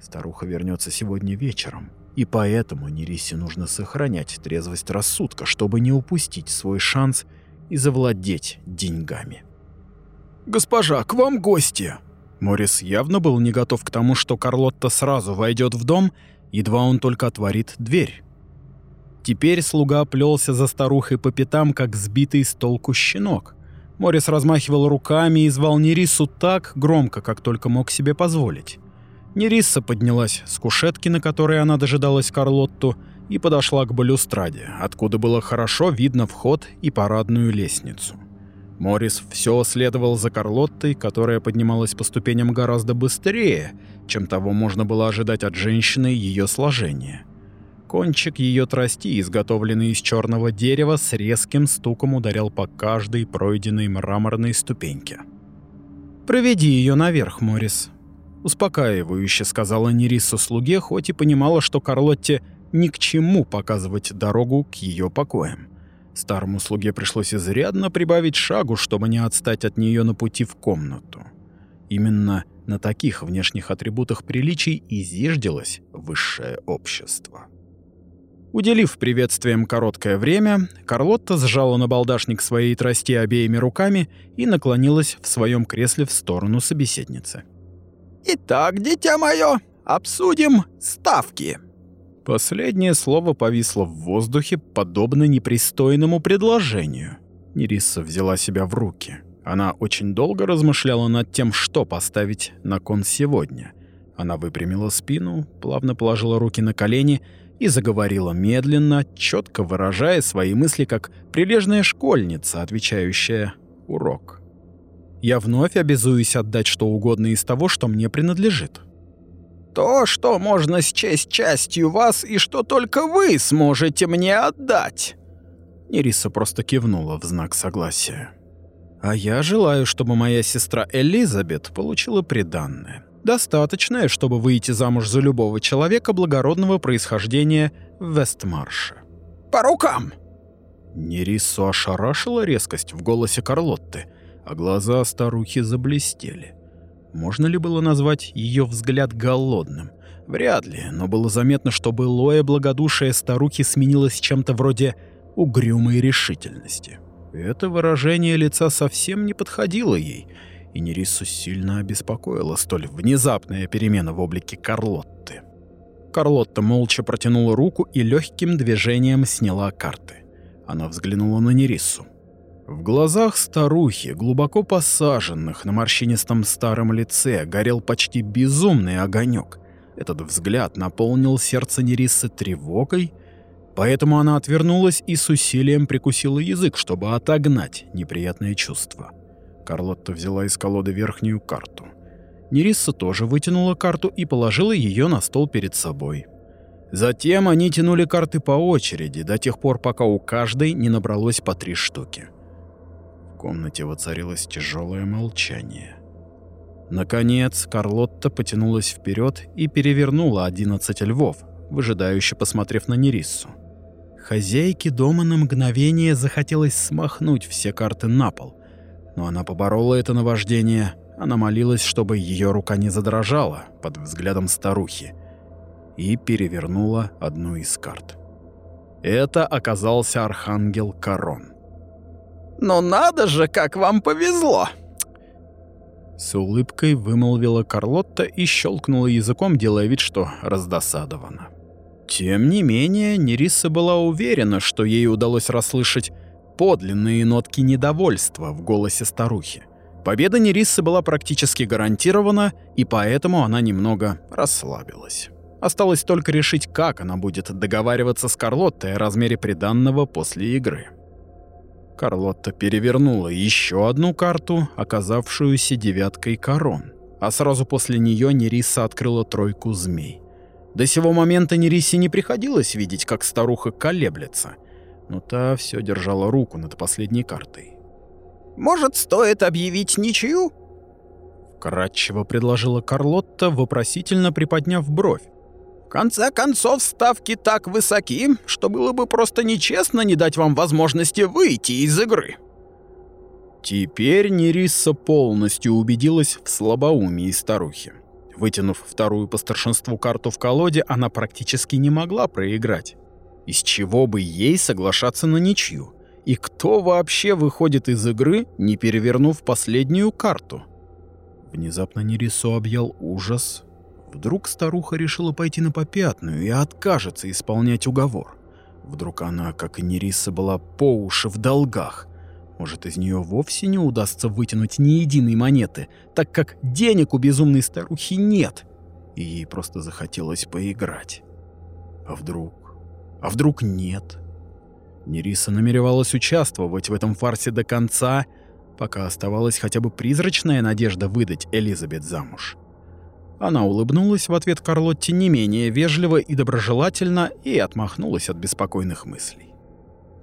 старуха вернется сегодня вечером. И поэтому Нерисе нужно сохранять трезвость рассудка, чтобы не упустить свой шанс и завладеть деньгами. «Госпожа, к вам гости!» Морис явно был не готов к тому, что Карлотта сразу войдет в дом, едва он только отворит дверь. Теперь слуга плелся за старухой по пятам, как сбитый с толку щенок. Морис размахивал руками и звал Нерису так громко, как только мог себе позволить. Нерисса поднялась с кушетки, на которой она дожидалась Карлотту, и подошла к балюстраде, откуда было хорошо видно вход и парадную лестницу. Морис все следовал за Карлоттой, которая поднималась по ступеням гораздо быстрее, чем того можно было ожидать от женщины ее сложения. Кончик ее трости, изготовленный из черного дерева, с резким стуком ударял по каждой пройденной мраморной ступеньке. «Проведи ее наверх, Морис», — успокаивающе сказала Нерисса слуге, хоть и понимала, что Карлотте ни к чему показывать дорогу к ее покоям. Старому слуге пришлось изрядно прибавить шагу, чтобы не отстать от нее на пути в комнату. Именно на таких внешних атрибутах приличий и высшее общество. Уделив приветствием короткое время, Карлотта сжала на балдашник своей трости обеими руками и наклонилась в своем кресле в сторону собеседницы. «Итак, дитя мое, обсудим ставки». Последнее слово повисло в воздухе, подобно непристойному предложению. Нериса взяла себя в руки. Она очень долго размышляла над тем, что поставить на кон сегодня. Она выпрямила спину, плавно положила руки на колени и заговорила медленно, четко выражая свои мысли, как прилежная школьница, отвечающая урок. «Я вновь обязуюсь отдать что угодно из того, что мне принадлежит. То, что можно счесть частью вас и что только вы сможете мне отдать. Нериса просто кивнула в знак согласия. А я желаю, чтобы моя сестра Элизабет получила приданное. Достаточное, чтобы выйти замуж за любого человека благородного происхождения в Вестмарше. По рукам! Нерису ошарашила резкость в голосе Карлотты, а глаза старухи заблестели. Можно ли было назвать ее взгляд голодным? Вряд ли, но было заметно, что былое благодушие старухи сменилось чем-то вроде угрюмой решительности. Это выражение лица совсем не подходило ей, и Нерису сильно обеспокоила столь внезапная перемена в облике Карлотты. Карлотта молча протянула руку и легким движением сняла карты. Она взглянула на Нерису. В глазах старухи, глубоко посаженных на морщинистом старом лице, горел почти безумный огонек. Этот взгляд наполнил сердце Нерисы тревогой, поэтому она отвернулась и с усилием прикусила язык, чтобы отогнать неприятные чувства. Карлотта взяла из колоды верхнюю карту. Нерисса тоже вытянула карту и положила ее на стол перед собой. Затем они тянули карты по очереди, до тех пор, пока у каждой не набралось по три штуки комнате воцарилось тяжелое молчание. Наконец, Карлотта потянулась вперед и перевернула одиннадцать львов, выжидающе посмотрев на Нериссу. Хозяйке дома на мгновение захотелось смахнуть все карты на пол, но она поборола это наваждение. Она молилась, чтобы ее рука не задрожала под взглядом старухи, и перевернула одну из карт. Это оказался архангел Корон. «Ну надо же, как вам повезло!» С улыбкой вымолвила Карлотта и щелкнула языком, делая вид, что раздосадована. Тем не менее, Нериса была уверена, что ей удалось расслышать подлинные нотки недовольства в голосе старухи. Победа Нериссы была практически гарантирована, и поэтому она немного расслабилась. Осталось только решить, как она будет договариваться с Карлоттой о размере приданного после игры. Карлотта перевернула еще одну карту, оказавшуюся девяткой корон, а сразу после нее Нериса открыла тройку змей. До сего момента Нерисе не приходилось видеть, как старуха колеблется, но та все держала руку над последней картой. «Может, стоит объявить ничью?» Кратчево предложила Карлотта, вопросительно приподняв бровь. В конце концов, ставки так высоки, что было бы просто нечестно не дать вам возможности выйти из игры. Теперь Нерисса полностью убедилась в слабоумии старухи. Вытянув вторую по старшинству карту в колоде, она практически не могла проиграть. Из чего бы ей соглашаться на ничью? И кто вообще выходит из игры, не перевернув последнюю карту? Внезапно Нерису объял ужас. Вдруг старуха решила пойти на попятную и откажется исполнять уговор. Вдруг она, как и Нериса, была по уши в долгах. Может, из нее вовсе не удастся вытянуть ни единой монеты, так как денег у безумной старухи нет, и ей просто захотелось поиграть. А вдруг? А вдруг нет? Нериса намеревалась участвовать в этом фарсе до конца, пока оставалась хотя бы призрачная надежда выдать Элизабет замуж. Она улыбнулась в ответ Карлотте не менее вежливо и доброжелательно и отмахнулась от беспокойных мыслей.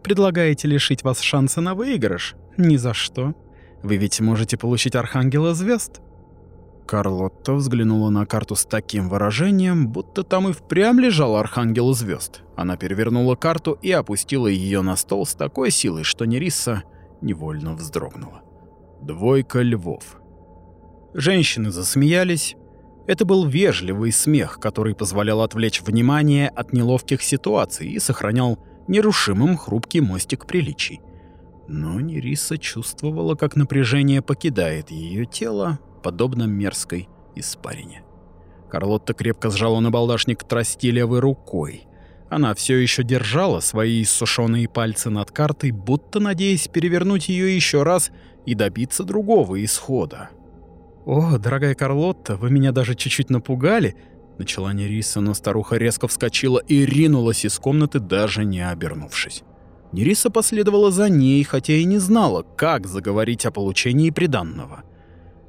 «Предлагаете лишить вас шанса на выигрыш? Ни за что. Вы ведь можете получить Архангела Звезд. Карлотта взглянула на карту с таким выражением, будто там и впрямь лежал Архангел Звезд. Она перевернула карту и опустила ее на стол с такой силой, что Нериса невольно вздрогнула. Двойка львов. Женщины засмеялись, это был вежливый смех, который позволял отвлечь внимание от неловких ситуаций и сохранял нерушимым хрупкий мостик приличий. Но Нериса чувствовала, как напряжение покидает ее тело, подобно мерзкой испарине. Карлотта крепко сжала набалдашник трости левой рукой. Она все еще держала свои иссушенные пальцы над картой, будто надеясь перевернуть ее еще раз и добиться другого исхода. «О, дорогая Карлотта, вы меня даже чуть-чуть напугали», — начала Нериса, но старуха резко вскочила и ринулась из комнаты, даже не обернувшись. Нериса последовала за ней, хотя и не знала, как заговорить о получении приданного.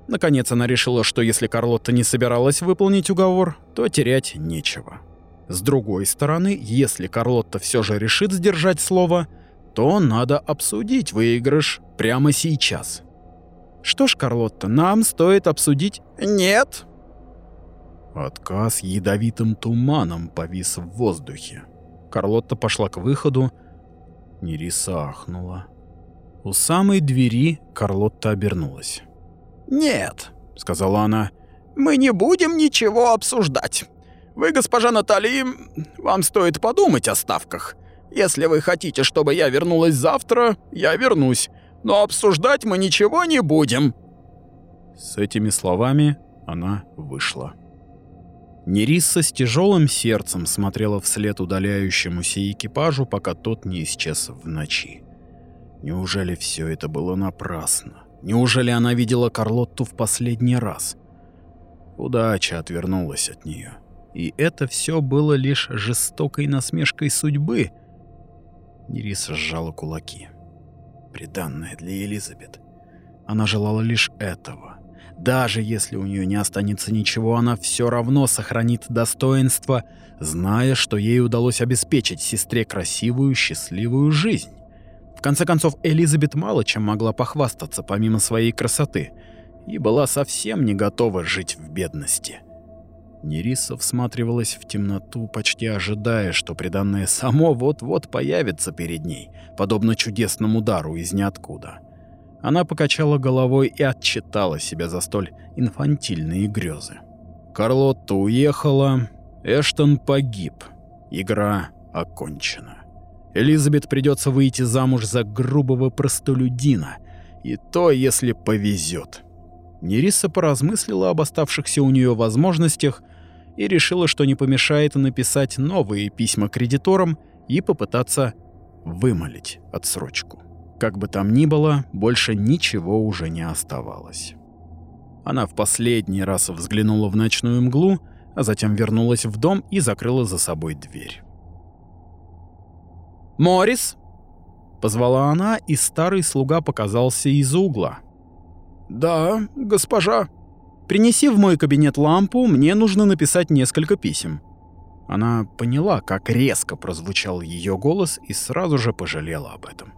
Наконец она решила, что если Карлотта не собиралась выполнить уговор, то терять нечего. С другой стороны, если Карлотта все же решит сдержать слово, то надо обсудить выигрыш прямо сейчас. Что ж, Карлотта, нам стоит обсудить... Нет. Отказ ядовитым туманом повис в воздухе. Карлотта пошла к выходу. Нериса ахнула. У самой двери Карлотта обернулась. «Нет», — сказала она, — «мы не будем ничего обсуждать. Вы, госпожа Натали, вам стоит подумать о ставках. Если вы хотите, чтобы я вернулась завтра, я вернусь но обсуждать мы ничего не будем». С этими словами она вышла. Нериса с тяжелым сердцем смотрела вслед удаляющемуся экипажу, пока тот не исчез в ночи. Неужели все это было напрасно? Неужели она видела Карлотту в последний раз? Удача отвернулась от нее. И это все было лишь жестокой насмешкой судьбы. Нериса сжала кулаки приданное для Элизабет. Она желала лишь этого. Даже если у нее не останется ничего, она все равно сохранит достоинство, зная, что ей удалось обеспечить сестре красивую, счастливую жизнь. В конце концов, Элизабет мало чем могла похвастаться помимо своей красоты и была совсем не готова жить в бедности. Нериса всматривалась в темноту, почти ожидая, что приданное само вот-вот появится перед ней, подобно чудесному удару из ниоткуда. Она покачала головой и отчитала себя за столь инфантильные грезы. Карлотта уехала, Эштон погиб. Игра окончена. Элизабет придется выйти замуж за грубого простолюдина, и то, если повезет. Нериса поразмыслила об оставшихся у нее возможностях и решила, что не помешает написать новые письма кредиторам и попытаться вымолить отсрочку. Как бы там ни было, больше ничего уже не оставалось. Она в последний раз взглянула в ночную мглу, а затем вернулась в дом и закрыла за собой дверь. «Морис!» — позвала она, и старый слуга показался из-за угла. «Да, госпожа», Принеси в мой кабинет лампу, мне нужно написать несколько писем». Она поняла, как резко прозвучал ее голос и сразу же пожалела об этом.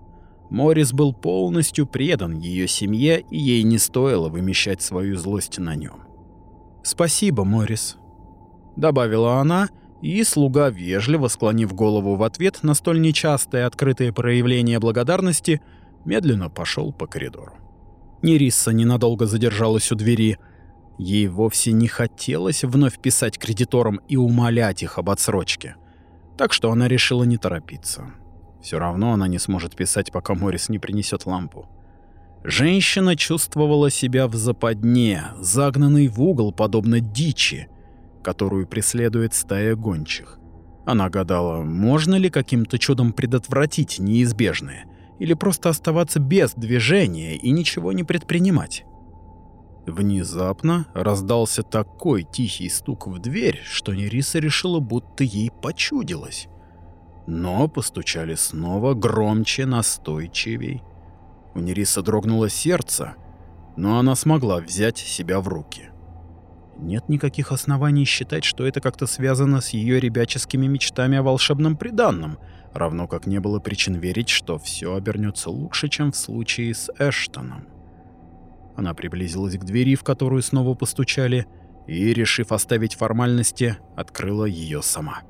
Морис был полностью предан ее семье, и ей не стоило вымещать свою злость на нем. «Спасибо, Морис», — добавила она, и слуга, вежливо склонив голову в ответ на столь нечастое открытое проявление благодарности, медленно пошел по коридору. Нерисса ненадолго задержалась у двери, Ей вовсе не хотелось вновь писать кредиторам и умолять их об отсрочке. Так что она решила не торопиться. Все равно она не сможет писать, пока Морис не принесет лампу. Женщина чувствовала себя в западне, загнанной в угол, подобно дичи, которую преследует стая гончих. Она гадала, можно ли каким-то чудом предотвратить неизбежное, или просто оставаться без движения и ничего не предпринимать. Внезапно раздался такой тихий стук в дверь, что Нериса решила, будто ей почудилось. Но постучали снова громче, настойчивей. У Нериса дрогнуло сердце, но она смогла взять себя в руки. Нет никаких оснований считать, что это как-то связано с ее ребяческими мечтами о волшебном приданном, равно как не было причин верить, что все обернется лучше, чем в случае с Эштоном. Она приблизилась к двери, в которую снова постучали, и, решив оставить формальности, открыла ее сама.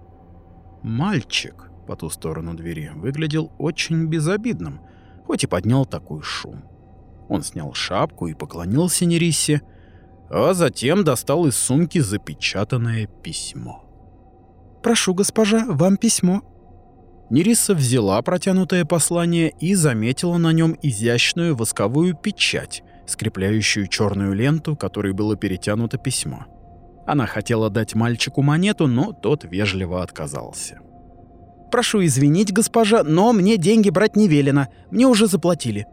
Мальчик по ту сторону двери выглядел очень безобидным, хоть и поднял такой шум. Он снял шапку и поклонился Нерисе, а затем достал из сумки запечатанное письмо. «Прошу, госпожа, вам письмо». Нериса взяла протянутое послание и заметила на нем изящную восковую печать, скрепляющую черную ленту, которой было перетянуто письмо. Она хотела дать мальчику монету, но тот вежливо отказался. «Прошу извинить, госпожа, но мне деньги брать не велено. Мне уже заплатили».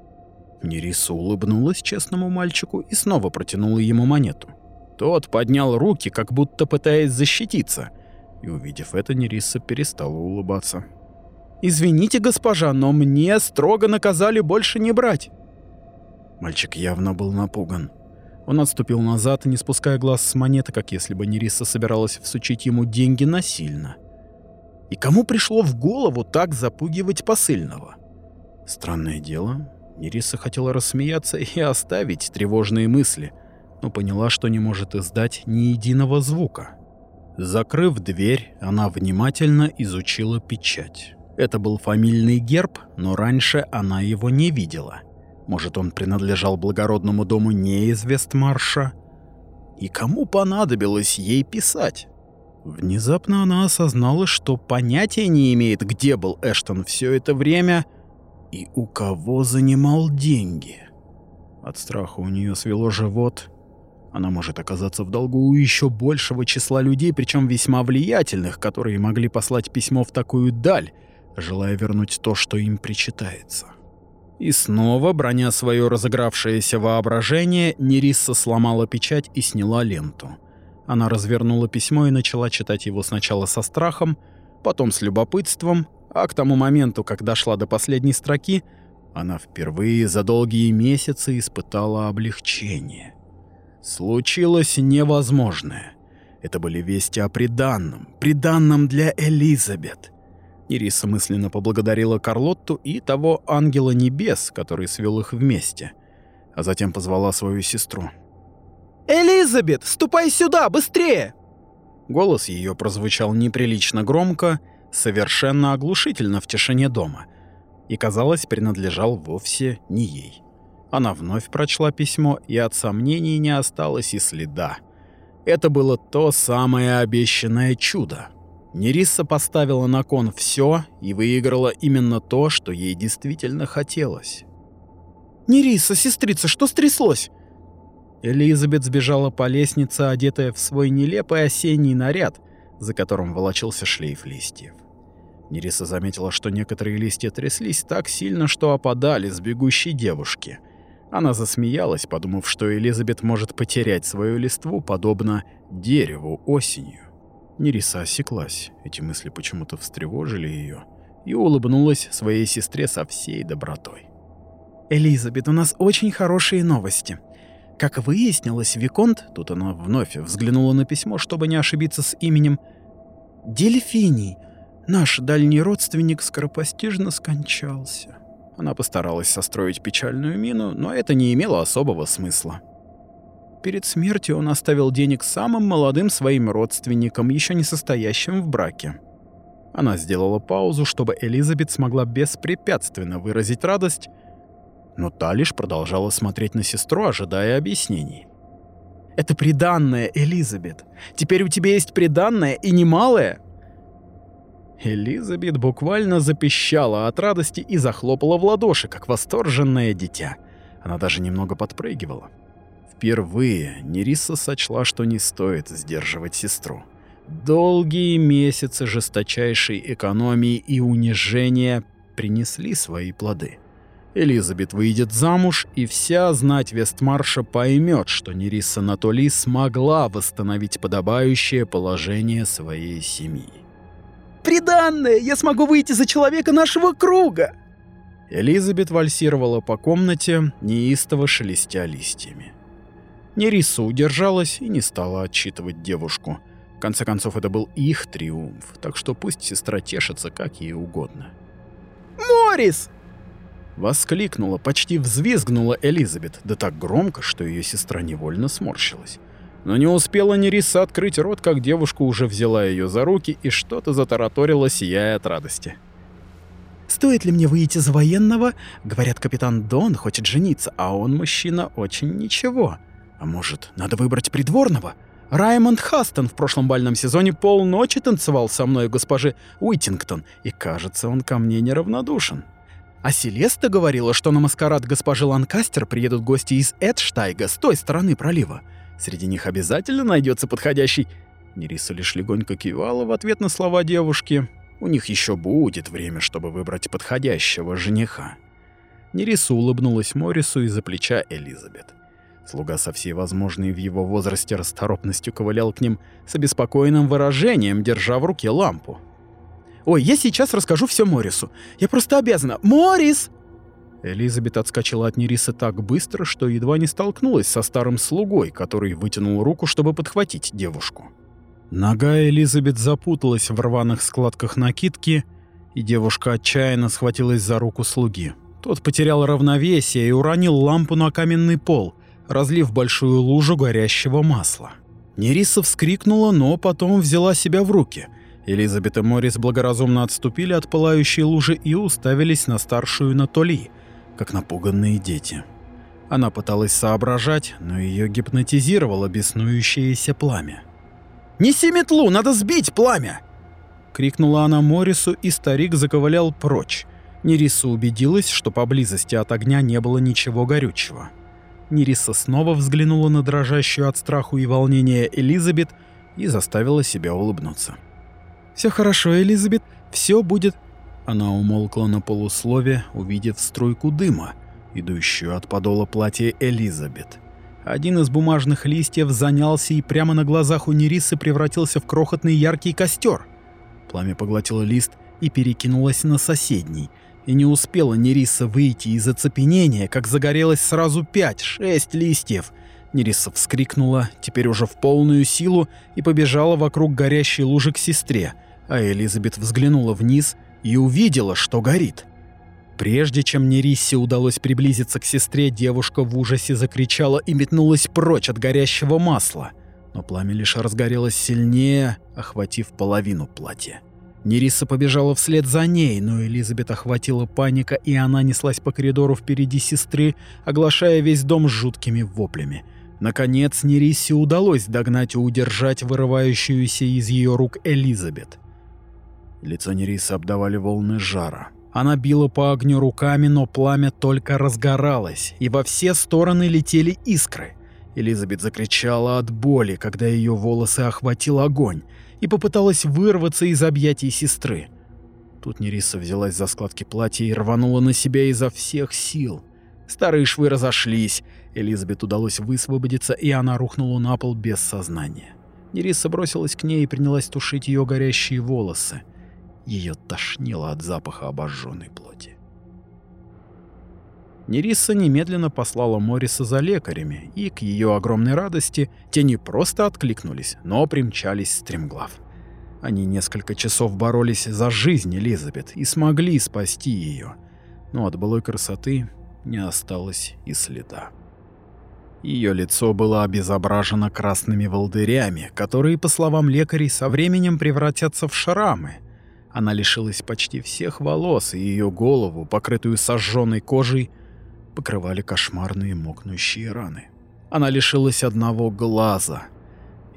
Нериса улыбнулась честному мальчику и снова протянула ему монету. Тот поднял руки, как будто пытаясь защититься, и, увидев это, Нериса перестала улыбаться. «Извините, госпожа, но мне строго наказали больше не брать». Мальчик явно был напуган. Он отступил назад, не спуская глаз с монеты, как если бы Нериса собиралась всучить ему деньги насильно. И кому пришло в голову так запугивать посыльного? Странное дело, Нериса хотела рассмеяться и оставить тревожные мысли, но поняла, что не может издать ни единого звука. Закрыв дверь, она внимательно изучила печать. Это был фамильный герб, но раньше она его не видела. Может, он принадлежал благородному дому не из? И кому понадобилось ей писать? Внезапно она осознала, что понятия не имеет, где был Эштон все это время и у кого занимал деньги. От страха у нее свело живот. Она может оказаться в долгу у еще большего числа людей, причем весьма влиятельных, которые могли послать письмо в такую даль, желая вернуть то, что им причитается. И снова, броня свое разыгравшееся воображение, Нерисса сломала печать и сняла ленту. Она развернула письмо и начала читать его сначала со страхом, потом с любопытством, а к тому моменту, как дошла до последней строки, она впервые за долгие месяцы испытала облегчение. Случилось невозможное. Это были вести о приданном, приданном для Элизабет. Ириса мысленно поблагодарила Карлотту и того ангела небес, который свел их вместе, а затем позвала свою сестру. «Элизабет, ступай сюда, быстрее!» Голос ее прозвучал неприлично громко, совершенно оглушительно в тишине дома, и, казалось, принадлежал вовсе не ей. Она вновь прочла письмо, и от сомнений не осталось и следа. Это было то самое обещанное чудо, Нериса поставила на кон все и выиграла именно то, что ей действительно хотелось. «Нериса, сестрица, что стряслось?» Элизабет сбежала по лестнице, одетая в свой нелепый осенний наряд, за которым волочился шлейф листьев. Нериса заметила, что некоторые листья тряслись так сильно, что опадали с бегущей девушки. Она засмеялась, подумав, что Элизабет может потерять свою листву, подобно дереву осенью. Нериса осеклась, эти мысли почему-то встревожили ее, и улыбнулась своей сестре со всей добротой. «Элизабет, у нас очень хорошие новости. Как выяснилось, Виконт, тут она вновь взглянула на письмо, чтобы не ошибиться с именем, Дельфиний, наш дальний родственник, скоропостижно скончался». Она постаралась состроить печальную мину, но это не имело особого смысла. Перед смертью он оставил денег самым молодым своим родственникам, еще не состоящим в браке. Она сделала паузу, чтобы Элизабет смогла беспрепятственно выразить радость, но та лишь продолжала смотреть на сестру, ожидая объяснений. «Это приданное, Элизабет. Теперь у тебя есть приданное и немалое». Элизабет буквально запищала от радости и захлопала в ладоши, как восторженное дитя. Она даже немного подпрыгивала. Впервые Нериса сочла, что не стоит сдерживать сестру. Долгие месяцы жесточайшей экономии и унижения принесли свои плоды. Элизабет выйдет замуж, и вся знать Вестмарша поймет, что Нериса Натоли смогла восстановить подобающее положение своей семьи. «Приданное! Я смогу выйти за человека нашего круга!» Элизабет вальсировала по комнате, неистово шелестя листьями. Нериса удержалась и не стала отчитывать девушку. В конце концов, это был их триумф, так что пусть сестра тешится как ей угодно. «Морис!» Воскликнула, почти взвизгнула Элизабет, да так громко, что ее сестра невольно сморщилась. Но не успела Нериса открыть рот, как девушка уже взяла ее за руки и что-то затараторила, сияя от радости. «Стоит ли мне выйти за военного? Говорят, капитан Дон хочет жениться, а он мужчина очень ничего. А может, надо выбрать придворного? Раймонд Хастон в прошлом бальном сезоне полночи танцевал со мной госпожи Уитингтон, и кажется, он ко мне неравнодушен». А Селеста говорила, что на маскарад госпожи Ланкастер приедут гости из Эдштайга, с той стороны пролива. Среди них обязательно найдется подходящий... Нериса лишь легонько кивала в ответ на слова девушки. У них еще будет время, чтобы выбрать подходящего жениха. Нериса улыбнулась Морису из-за плеча Элизабет. Слуга со всей возможной в его возрасте расторопностью ковылял к ним с обеспокоенным выражением, держа в руке лампу. Ой, я сейчас расскажу все Морису. Я просто обязана. Морис! Элизабет отскочила от Нериса так быстро, что едва не столкнулась со старым слугой, который вытянул руку, чтобы подхватить девушку. Нога Элизабет запуталась в рваных складках накидки, и девушка отчаянно схватилась за руку слуги. Тот потерял равновесие и уронил лампу на каменный пол, разлив большую лужу горящего масла. Нериса вскрикнула, но потом взяла себя в руки — Элизабет и Моррис благоразумно отступили от пылающей лужи и уставились на старшую Натоли, как напуганные дети. Она пыталась соображать, но ее гипнотизировало беснующееся пламя. «Неси метлу, надо сбить пламя!» Крикнула она Моррису, и старик заковылял прочь. Нериса убедилась, что поблизости от огня не было ничего горючего. Нериса снова взглянула на дрожащую от страху и волнения Элизабет и заставила себя улыбнуться. Все хорошо, Элизабет, все будет...» Она умолкла на полуслове, увидев струйку дыма, идущую от подола платья Элизабет. Один из бумажных листьев занялся и прямо на глазах у Нерисы превратился в крохотный яркий костер. Пламя поглотило лист и перекинулось на соседний. И не успела Нериса выйти из оцепенения, как загорелось сразу пять-шесть листьев. Нериса вскрикнула, теперь уже в полную силу, и побежала вокруг горящей лужи к сестре — а Элизабет взглянула вниз и увидела, что горит. Прежде чем Нериссе удалось приблизиться к сестре, девушка в ужасе закричала и метнулась прочь от горящего масла. Но пламя лишь разгорелось сильнее, охватив половину платья. Нериса побежала вслед за ней, но Элизабет охватила паника, и она неслась по коридору впереди сестры, оглашая весь дом жуткими воплями. Наконец, Нерисе удалось догнать и удержать вырывающуюся из ее рук Элизабет. Лицо Нерисы обдавали волны жара. Она била по огню руками, но пламя только разгоралось, и во все стороны летели искры. Элизабет закричала от боли, когда ее волосы охватил огонь, и попыталась вырваться из объятий сестры. Тут Нериса взялась за складки платья и рванула на себя изо всех сил. Старые швы разошлись, Элизабет удалось высвободиться, и она рухнула на пол без сознания. Нериса бросилась к ней и принялась тушить ее горящие волосы. Ее тошнило от запаха обожженной плоти. Нериса немедленно послала Мориса за лекарями, и, к ее огромной радости, те не просто откликнулись, но примчались стремглав. Они несколько часов боролись за жизнь Элизабет и смогли спасти ее, но от былой красоты не осталось и следа. Ее лицо было обезображено красными волдырями, которые, по словам лекарей, со временем превратятся в шрамы, она лишилась почти всех волос, и ее голову, покрытую сожженной кожей, покрывали кошмарные мокнущие раны. Она лишилась одного глаза.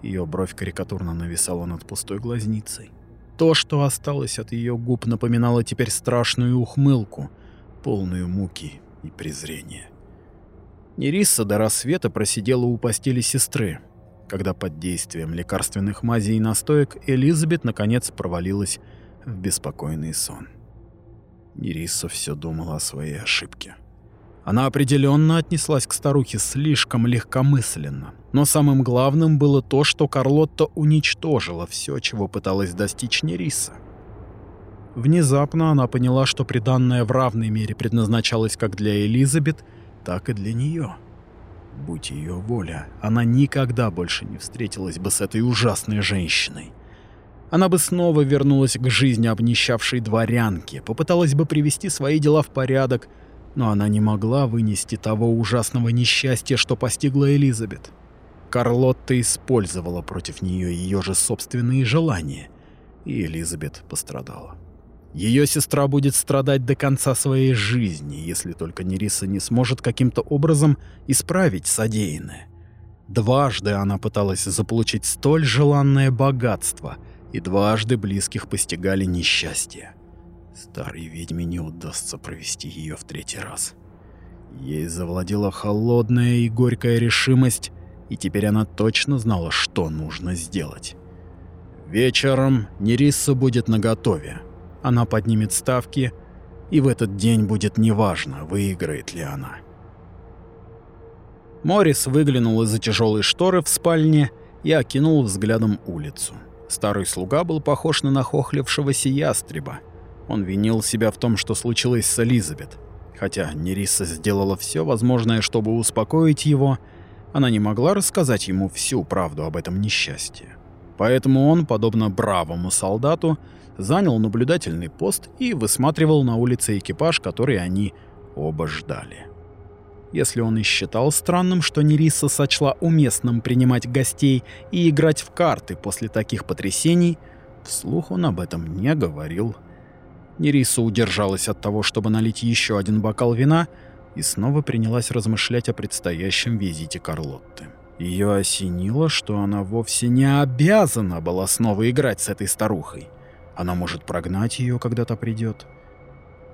Ее бровь карикатурно нависала над пустой глазницей. то, что осталось от ее губ, напоминало теперь страшную ухмылку, полную муки и презрения. Нериса до рассвета просидела у постели сестры, когда под действием лекарственных мазей и настоек Элизабет наконец провалилась в беспокойный сон. Нериса все думала о своей ошибке. Она определенно отнеслась к старухе слишком легкомысленно. Но самым главным было то, что Карлотта уничтожила все, чего пыталась достичь Нериса. Внезапно она поняла, что приданное в равной мере предназначалось как для Элизабет, так и для нее. Будь ее воля, она никогда больше не встретилась бы с этой ужасной женщиной. Она бы снова вернулась к жизни обнищавшей дворянки, попыталась бы привести свои дела в порядок, но она не могла вынести того ужасного несчастья, что постигло Элизабет. Карлотта использовала против нее ее же собственные желания, и Элизабет пострадала. Ее сестра будет страдать до конца своей жизни, если только Нериса не сможет каким-то образом исправить содеянное. Дважды она пыталась заполучить столь желанное богатство, и дважды близких постигали несчастье. Старой ведьме не удастся провести ее в третий раз. Ей завладела холодная и горькая решимость, и теперь она точно знала, что нужно сделать. Вечером Нериса будет наготове. Она поднимет ставки, и в этот день будет неважно, выиграет ли она. Морис выглянул из-за тяжелой шторы в спальне и окинул взглядом улицу. Старый слуга был похож на нахохлившегося ястреба, он винил себя в том, что случилось с Элизабет. Хотя Нериса сделала все возможное, чтобы успокоить его, она не могла рассказать ему всю правду об этом несчастье. Поэтому он, подобно бравому солдату, занял наблюдательный пост и высматривал на улице экипаж, который они оба ждали. Если он и считал странным, что Нериса сочла уместным принимать гостей и играть в карты после таких потрясений, вслух он об этом не говорил Нериса удержалась от того, чтобы налить еще один бокал вина, и снова принялась размышлять о предстоящем визите Карлотты. Ее осенило, что она вовсе не обязана была снова играть с этой старухой. Она может прогнать ее, когда то придет.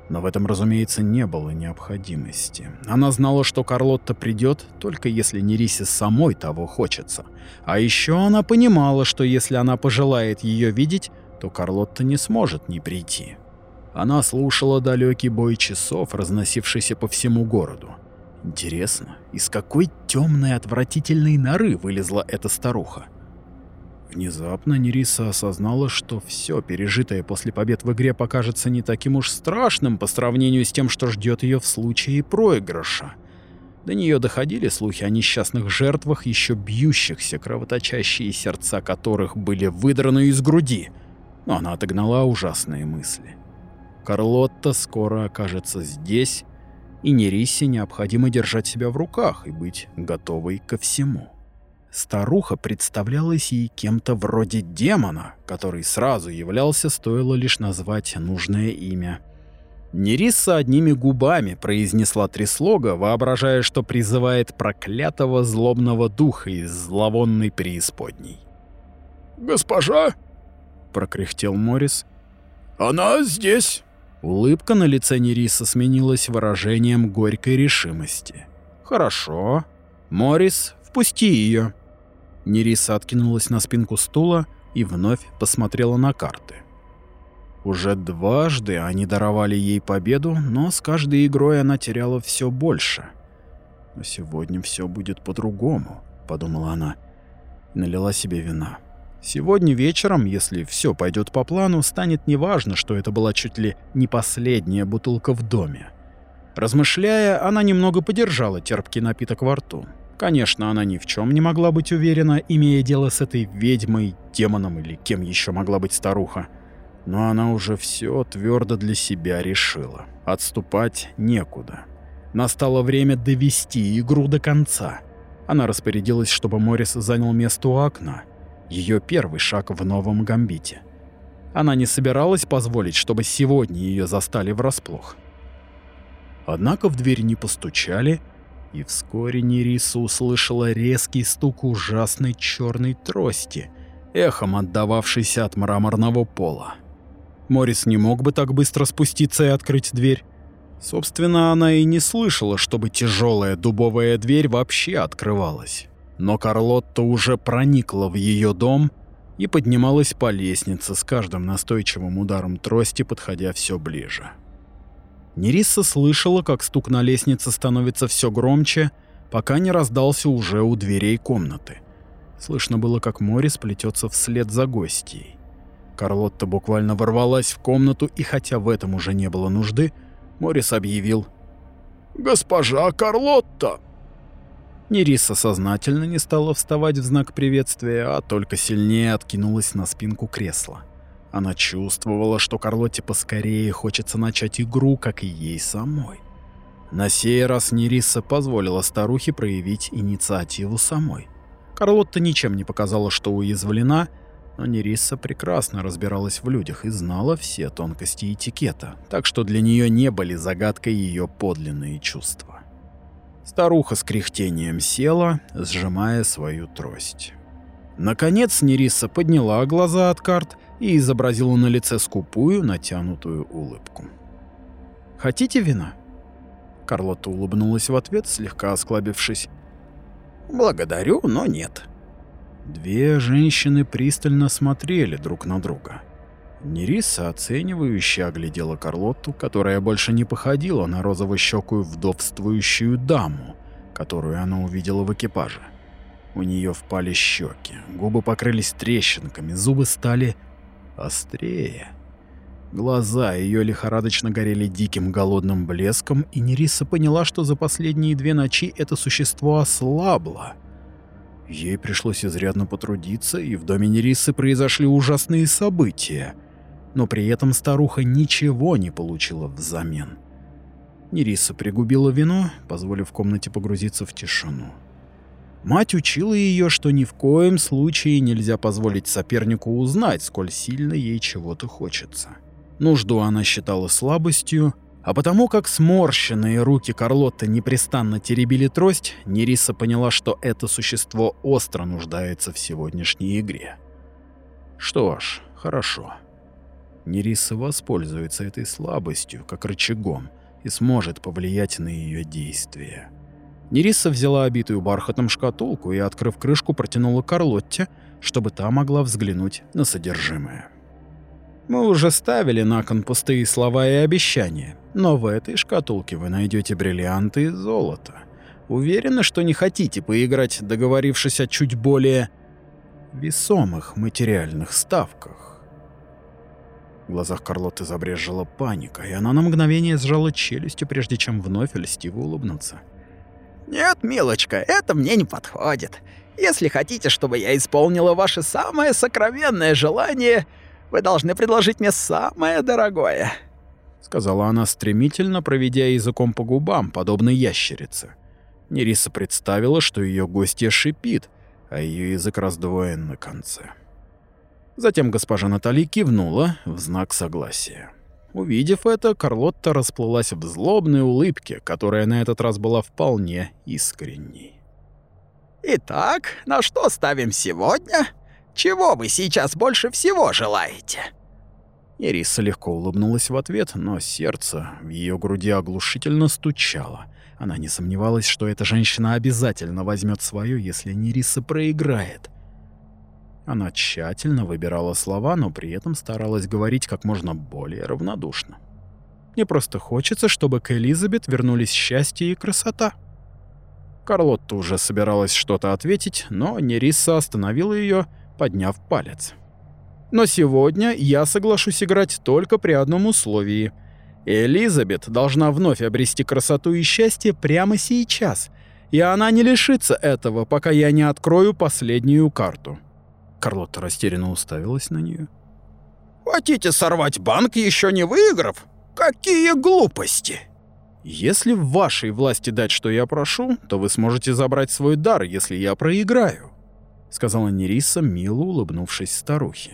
Но в этом, разумеется, не было необходимости. Она знала, что Карлотта придет, только если Нерисе самой того хочется. А еще она понимала, что если она пожелает ее видеть, то Карлотта не сможет не прийти. Она слушала далекий бой часов, разносившийся по всему городу. Интересно, из какой темной отвратительной норы вылезла эта старуха? Внезапно Нериса осознала, что все пережитое после побед в игре покажется не таким уж страшным по сравнению с тем, что ждет ее в случае проигрыша. До нее доходили слухи о несчастных жертвах, еще бьющихся, кровоточащие сердца которых были выдраны из груди, но она отогнала ужасные мысли. Карлотта скоро окажется здесь, и Нерисе необходимо держать себя в руках и быть готовой ко всему. Старуха представлялась ей кем-то вроде демона, который сразу являлся, стоило лишь назвать нужное имя. Нериса одними губами произнесла три слога, воображая, что призывает проклятого злобного духа из зловонной преисподней. «Госпожа!» — прокряхтел Морис. «Она здесь!» Улыбка на лице Нериса сменилась выражением горькой решимости. «Хорошо. Морис, впусти ее. Нериса откинулась на спинку стула и вновь посмотрела на карты. Уже дважды они даровали ей победу, но с каждой игрой она теряла все больше. «Но сегодня все будет по-другому», — подумала она и налила себе вина. Сегодня вечером, если все пойдет по плану, станет неважно, что это была чуть ли не последняя бутылка в доме. Размышляя, она немного подержала терпкий напиток во рту. Конечно, она ни в чем не могла быть уверена, имея дело с этой ведьмой, демоном или кем еще могла быть старуха. Но она уже все твердо для себя решила. Отступать некуда. Настало время довести игру до конца. Она распорядилась, чтобы Морис занял место у окна ее первый шаг в новом гамбите. Она не собиралась позволить, чтобы сегодня ее застали врасплох. Однако в дверь не постучали, и вскоре Нериса услышала резкий стук ужасной черной трости, эхом отдававшийся от мраморного пола. Морис не мог бы так быстро спуститься и открыть дверь. Собственно, она и не слышала, чтобы тяжелая дубовая дверь вообще открывалась. Но Карлотта уже проникла в ее дом и поднималась по лестнице с каждым настойчивым ударом трости, подходя все ближе. Нерисса слышала, как стук на лестнице становится все громче, пока не раздался уже у дверей комнаты. Слышно было, как Морис плетется вслед за гостьей. Карлотта буквально ворвалась в комнату, и хотя в этом уже не было нужды, Морис объявил «Госпожа Карлотта!» Нериса сознательно не стала вставать в знак приветствия, а только сильнее откинулась на спинку кресла. Она чувствовала, что Карлотте поскорее хочется начать игру, как и ей самой. На сей раз Нериса позволила старухе проявить инициативу самой. Карлотта ничем не показала, что уязвлена, но Нериса прекрасно разбиралась в людях и знала все тонкости этикета, так что для нее не были загадкой ее подлинные чувства. Старуха с кряхтением села, сжимая свою трость. Наконец Нериса подняла глаза от карт и изобразила на лице скупую, натянутую улыбку. «Хотите вина?» Карлотта улыбнулась в ответ, слегка осклабившись. «Благодарю, но нет». Две женщины пристально смотрели друг на друга. Нериса оценивающе оглядела Карлотту, которая больше не походила на розово-щекую вдовствующую даму, которую она увидела в экипаже. У нее впали щеки, губы покрылись трещинками, зубы стали острее. Глаза ее лихорадочно горели диким голодным блеском, и Нериса поняла, что за последние две ночи это существо ослабло. Ей пришлось изрядно потрудиться, и в доме Нерисы произошли ужасные события. Но при этом старуха ничего не получила взамен. Нериса пригубила вино, позволив комнате погрузиться в тишину. Мать учила ее, что ни в коем случае нельзя позволить сопернику узнать, сколь сильно ей чего-то хочется. Нужду она считала слабостью, а потому как сморщенные руки Карлотты непрестанно теребили трость, Нериса поняла, что это существо остро нуждается в сегодняшней игре. Что ж, хорошо. Нериса воспользуется этой слабостью как рычагом и сможет повлиять на ее действия. Нериса взяла обитую бархатом шкатулку и, открыв крышку, протянула Карлотте, чтобы та могла взглянуть на содержимое. Мы уже ставили на кон пустые слова и обещания, но в этой шкатулке вы найдете бриллианты и золото. Уверены, что не хотите поиграть, договорившись о чуть более весомых материальных ставках? В глазах Карлотты забрежила паника, и она на мгновение сжала челюстью, прежде чем вновь льстиво улыбнуться. «Нет, милочка, это мне не подходит. Если хотите, чтобы я исполнила ваше самое сокровенное желание, вы должны предложить мне самое дорогое», — сказала она стремительно, проведя языком по губам, подобно ящерице. Нериса представила, что ее гостья шипит, а ее язык раздвоен на конце. Затем госпожа Натали кивнула в знак согласия. Увидев это, Карлотта расплылась в злобной улыбке, которая на этот раз была вполне искренней. «Итак, на что ставим сегодня? Чего вы сейчас больше всего желаете?» Ириса легко улыбнулась в ответ, но сердце в ее груди оглушительно стучало. Она не сомневалась, что эта женщина обязательно возьмет свое, если Нериса проиграет. Она тщательно выбирала слова, но при этом старалась говорить как можно более равнодушно. Мне просто хочется, чтобы к Элизабет вернулись счастье и красота. Карлотта уже собиралась что-то ответить, но Нериса остановила ее, подняв палец. Но сегодня я соглашусь играть только при одном условии. Элизабет должна вновь обрести красоту и счастье прямо сейчас, и она не лишится этого, пока я не открою последнюю карту. Карлотта растерянно уставилась на нее. «Хотите сорвать банк, еще не выиграв? Какие глупости!» «Если в вашей власти дать, что я прошу, то вы сможете забрать свой дар, если я проиграю», — сказала Нериса, мило улыбнувшись старухе.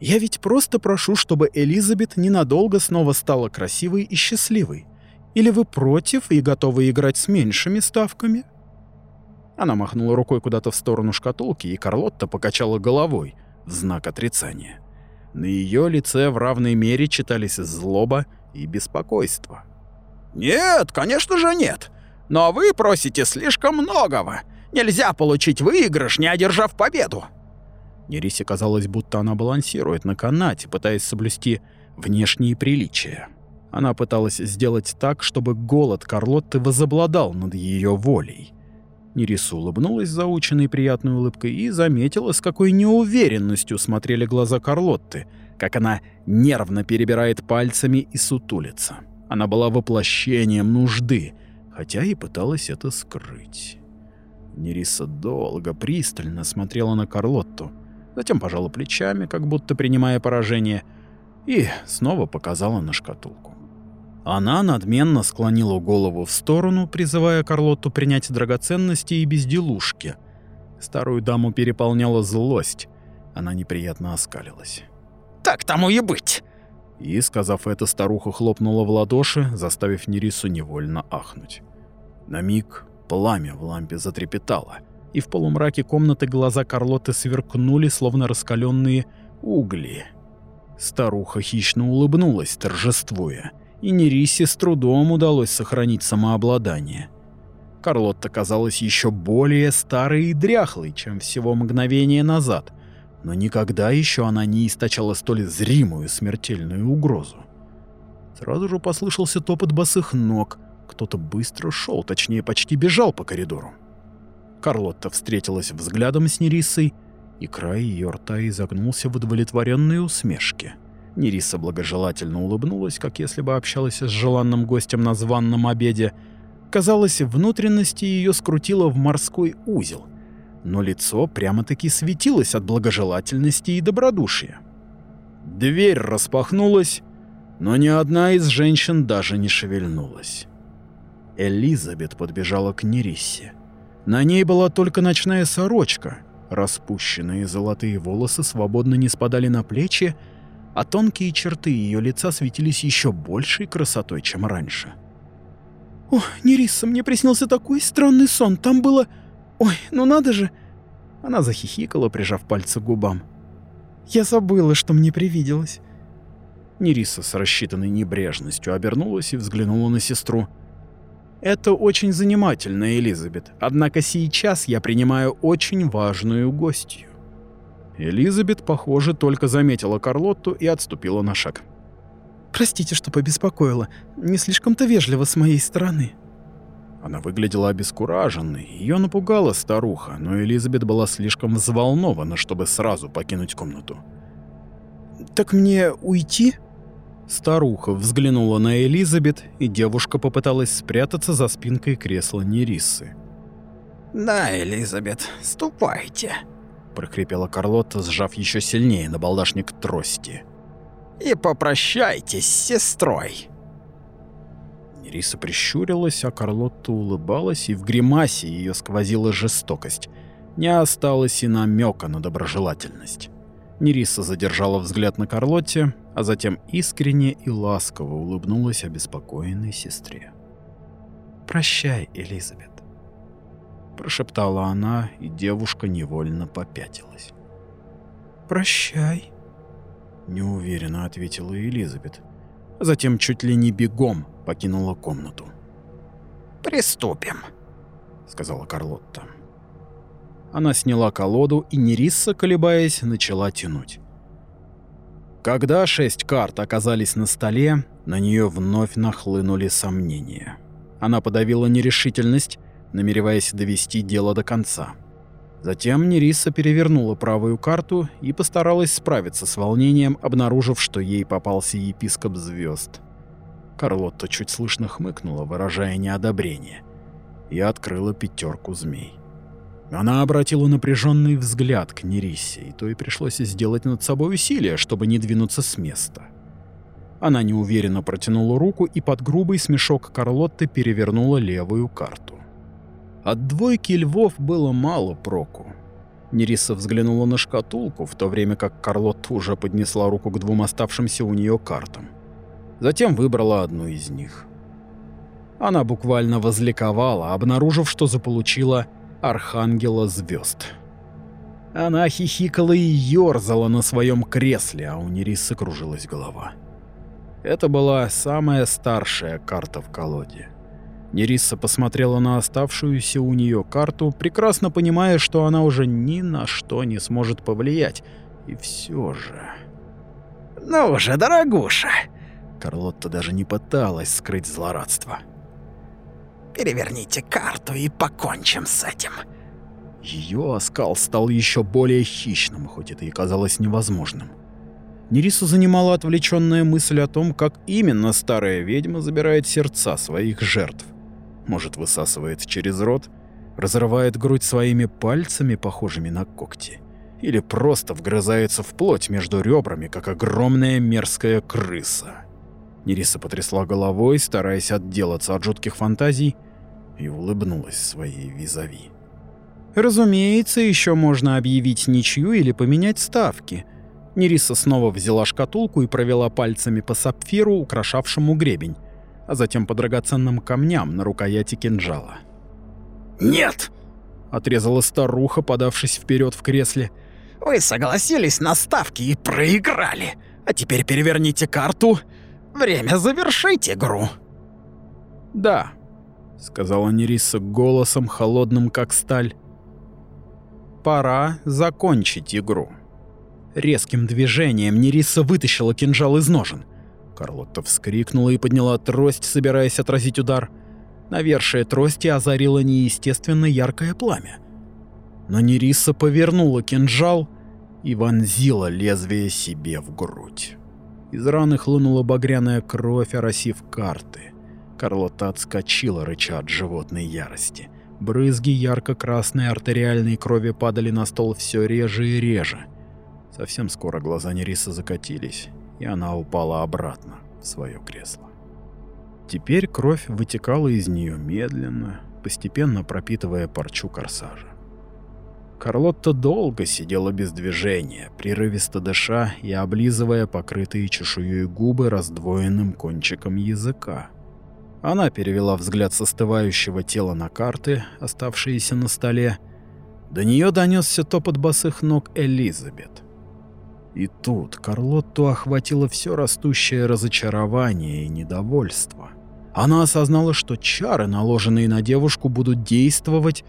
«Я ведь просто прошу, чтобы Элизабет ненадолго снова стала красивой и счастливой. Или вы против и готовы играть с меньшими ставками?» Она махнула рукой куда-то в сторону шкатулки, и Карлотта покачала головой, в знак отрицания. На ее лице в равной мере читались злоба и беспокойство. «Нет, конечно же нет. Но вы просите слишком многого. Нельзя получить выигрыш, не одержав победу». Нерисе казалось, будто она балансирует на канате, пытаясь соблюсти внешние приличия. Она пыталась сделать так, чтобы голод Карлотты возобладал над ее волей. Нерису улыбнулась заученной приятной улыбкой и заметила, с какой неуверенностью смотрели глаза Карлотты, как она нервно перебирает пальцами и сутулится. Она была воплощением нужды, хотя и пыталась это скрыть. Нериса долго, пристально смотрела на Карлотту, затем пожала плечами, как будто принимая поражение, и снова показала на шкатулку. Она надменно склонила голову в сторону, призывая Карлотту принять драгоценности и безделушки. Старую даму переполняла злость. Она неприятно оскалилась. «Так тому и быть!» И, сказав это, старуха хлопнула в ладоши, заставив Нерису невольно ахнуть. На миг пламя в лампе затрепетало, и в полумраке комнаты глаза Карлоты сверкнули, словно раскаленные угли. Старуха хищно улыбнулась, торжествуя — и Нерисе с трудом удалось сохранить самообладание. Карлотта казалась еще более старой и дряхлой, чем всего мгновение назад, но никогда еще она не источала столь зримую смертельную угрозу. Сразу же послышался топот босых ног, кто-то быстро шел, точнее почти бежал по коридору. Карлотта встретилась взглядом с Нерисой, и край ее рта изогнулся в удовлетворенной усмешке. Нериса благожелательно улыбнулась, как если бы общалась с желанным гостем на званном обеде. Казалось, внутренности ее скрутило в морской узел, но лицо прямо-таки светилось от благожелательности и добродушия. Дверь распахнулась, но ни одна из женщин даже не шевельнулась. Элизабет подбежала к Нерисе. На ней была только ночная сорочка. Распущенные золотые волосы свободно не спадали на плечи, а тонкие черты ее лица светились еще большей красотой, чем раньше. «О, Нериса, мне приснился такой странный сон. Там было... Ой, ну надо же...» Она захихикала, прижав пальцы к губам. «Я забыла, что мне привиделось». Нериса с рассчитанной небрежностью обернулась и взглянула на сестру. «Это очень занимательно, Элизабет, однако сейчас я принимаю очень важную гостью». Элизабет, похоже, только заметила Карлотту и отступила на шаг. «Простите, что побеспокоила. Не слишком-то вежливо с моей стороны». Она выглядела обескураженной, ее напугала старуха, но Элизабет была слишком взволнована, чтобы сразу покинуть комнату. «Так мне уйти?» Старуха взглянула на Элизабет, и девушка попыталась спрятаться за спинкой кресла Нерисы. «Да, Элизабет, ступайте», прохрипела Карлотта, сжав еще сильнее на балдашник трости. И попрощайтесь с сестрой. Нериса прищурилась, а Карлотта улыбалась, и в гримасе ее сквозила жестокость. Не осталось и намека на доброжелательность. Нериса задержала взгляд на Карлотте, а затем искренне и ласково улыбнулась обеспокоенной сестре. «Прощай, Элизабет» прошептала она, и девушка невольно попятилась. Прощай, неуверенно ответила Элизабет. Затем чуть ли не бегом покинула комнату. Приступим, сказала Карлотта. Она сняла колоду, и Нерисса, колебаясь, начала тянуть. Когда шесть карт оказались на столе, на нее вновь нахлынули сомнения. Она подавила нерешительность, намереваясь довести дело до конца. Затем Нериса перевернула правую карту и постаралась справиться с волнением, обнаружив, что ей попался епископ звезд. Карлотта чуть слышно хмыкнула, выражая неодобрение, и открыла пятерку змей. Она обратила напряженный взгляд к Нерисе, и то и пришлось сделать над собой усилие, чтобы не двинуться с места. Она неуверенно протянула руку и под грубый смешок Карлотты перевернула левую карту. От двойки львов было мало проку. Нериса взглянула на шкатулку, в то время как Карлотта уже поднесла руку к двум оставшимся у нее картам. Затем выбрала одну из них. Она буквально возликовала, обнаружив, что заполучила Архангела звезд. Она хихикала и ёрзала на своем кресле, а у Нерисы кружилась голова. Это была самая старшая карта в колоде. Нериса посмотрела на оставшуюся у нее карту, прекрасно понимая, что она уже ни на что не сможет повлиять. И все же... «Ну же, дорогуша!» Карлотта даже не пыталась скрыть злорадство. «Переверните карту и покончим с этим!» Ее оскал стал еще более хищным, хоть это и казалось невозможным. Нерису занимала отвлеченная мысль о том, как именно старая ведьма забирает сердца своих жертв. Может, высасывает через рот, разрывает грудь своими пальцами, похожими на когти, или просто вгрызается в плоть между ребрами, как огромная мерзкая крыса. Нериса потрясла головой, стараясь отделаться от жутких фантазий, и улыбнулась своей визави. Разумеется, еще можно объявить ничью или поменять ставки. Нериса снова взяла шкатулку и провела пальцами по сапфиру, украшавшему гребень, а затем по драгоценным камням на рукояти кинжала. «Нет!» — отрезала старуха, подавшись вперед в кресле. «Вы согласились на ставки и проиграли. А теперь переверните карту. Время завершить игру». «Да», — сказала Нериса голосом, холодным как сталь. Пора закончить игру. Резким движением Нериса вытащила кинжал из ножен. Карлотта вскрикнула и подняла трость, собираясь отразить удар. Навершие трости озарило неестественно яркое пламя. Но Нериса повернула кинжал и вонзила лезвие себе в грудь. Из раны хлынула багряная кровь, оросив карты. Карлотта отскочила, рыча от животной ярости. Брызги ярко-красной артериальной крови падали на стол все реже и реже. Совсем скоро глаза Нерисы закатились, и она упала обратно в свое кресло. Теперь кровь вытекала из нее медленно, постепенно пропитывая парчу корсажа. Карлотта долго сидела без движения, прерывисто дыша и облизывая покрытые чешуей губы раздвоенным кончиком языка. Она перевела взгляд с остывающего тела на карты, оставшиеся на столе. До нее донесся топот босых ног Элизабет. И тут Карлотту охватило все растущее разочарование и недовольство. Она осознала, что чары, наложенные на девушку, будут действовать,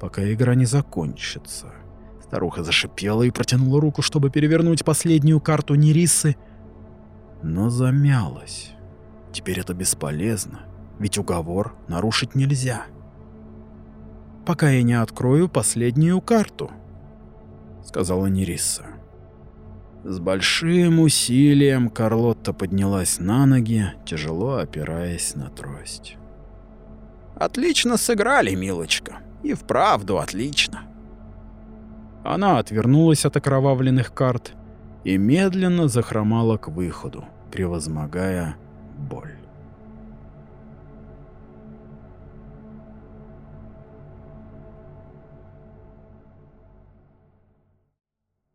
пока игра не закончится. Старуха зашипела и протянула руку, чтобы перевернуть последнюю карту Нерисы, но замялась. Теперь это бесполезно ведь уговор нарушить нельзя. «Пока я не открою последнюю карту», — сказала Нериса. С большим усилием Карлотта поднялась на ноги, тяжело опираясь на трость. «Отлично сыграли, милочка. И вправду отлично». Она отвернулась от окровавленных карт и медленно захромала к выходу, превозмогая боль.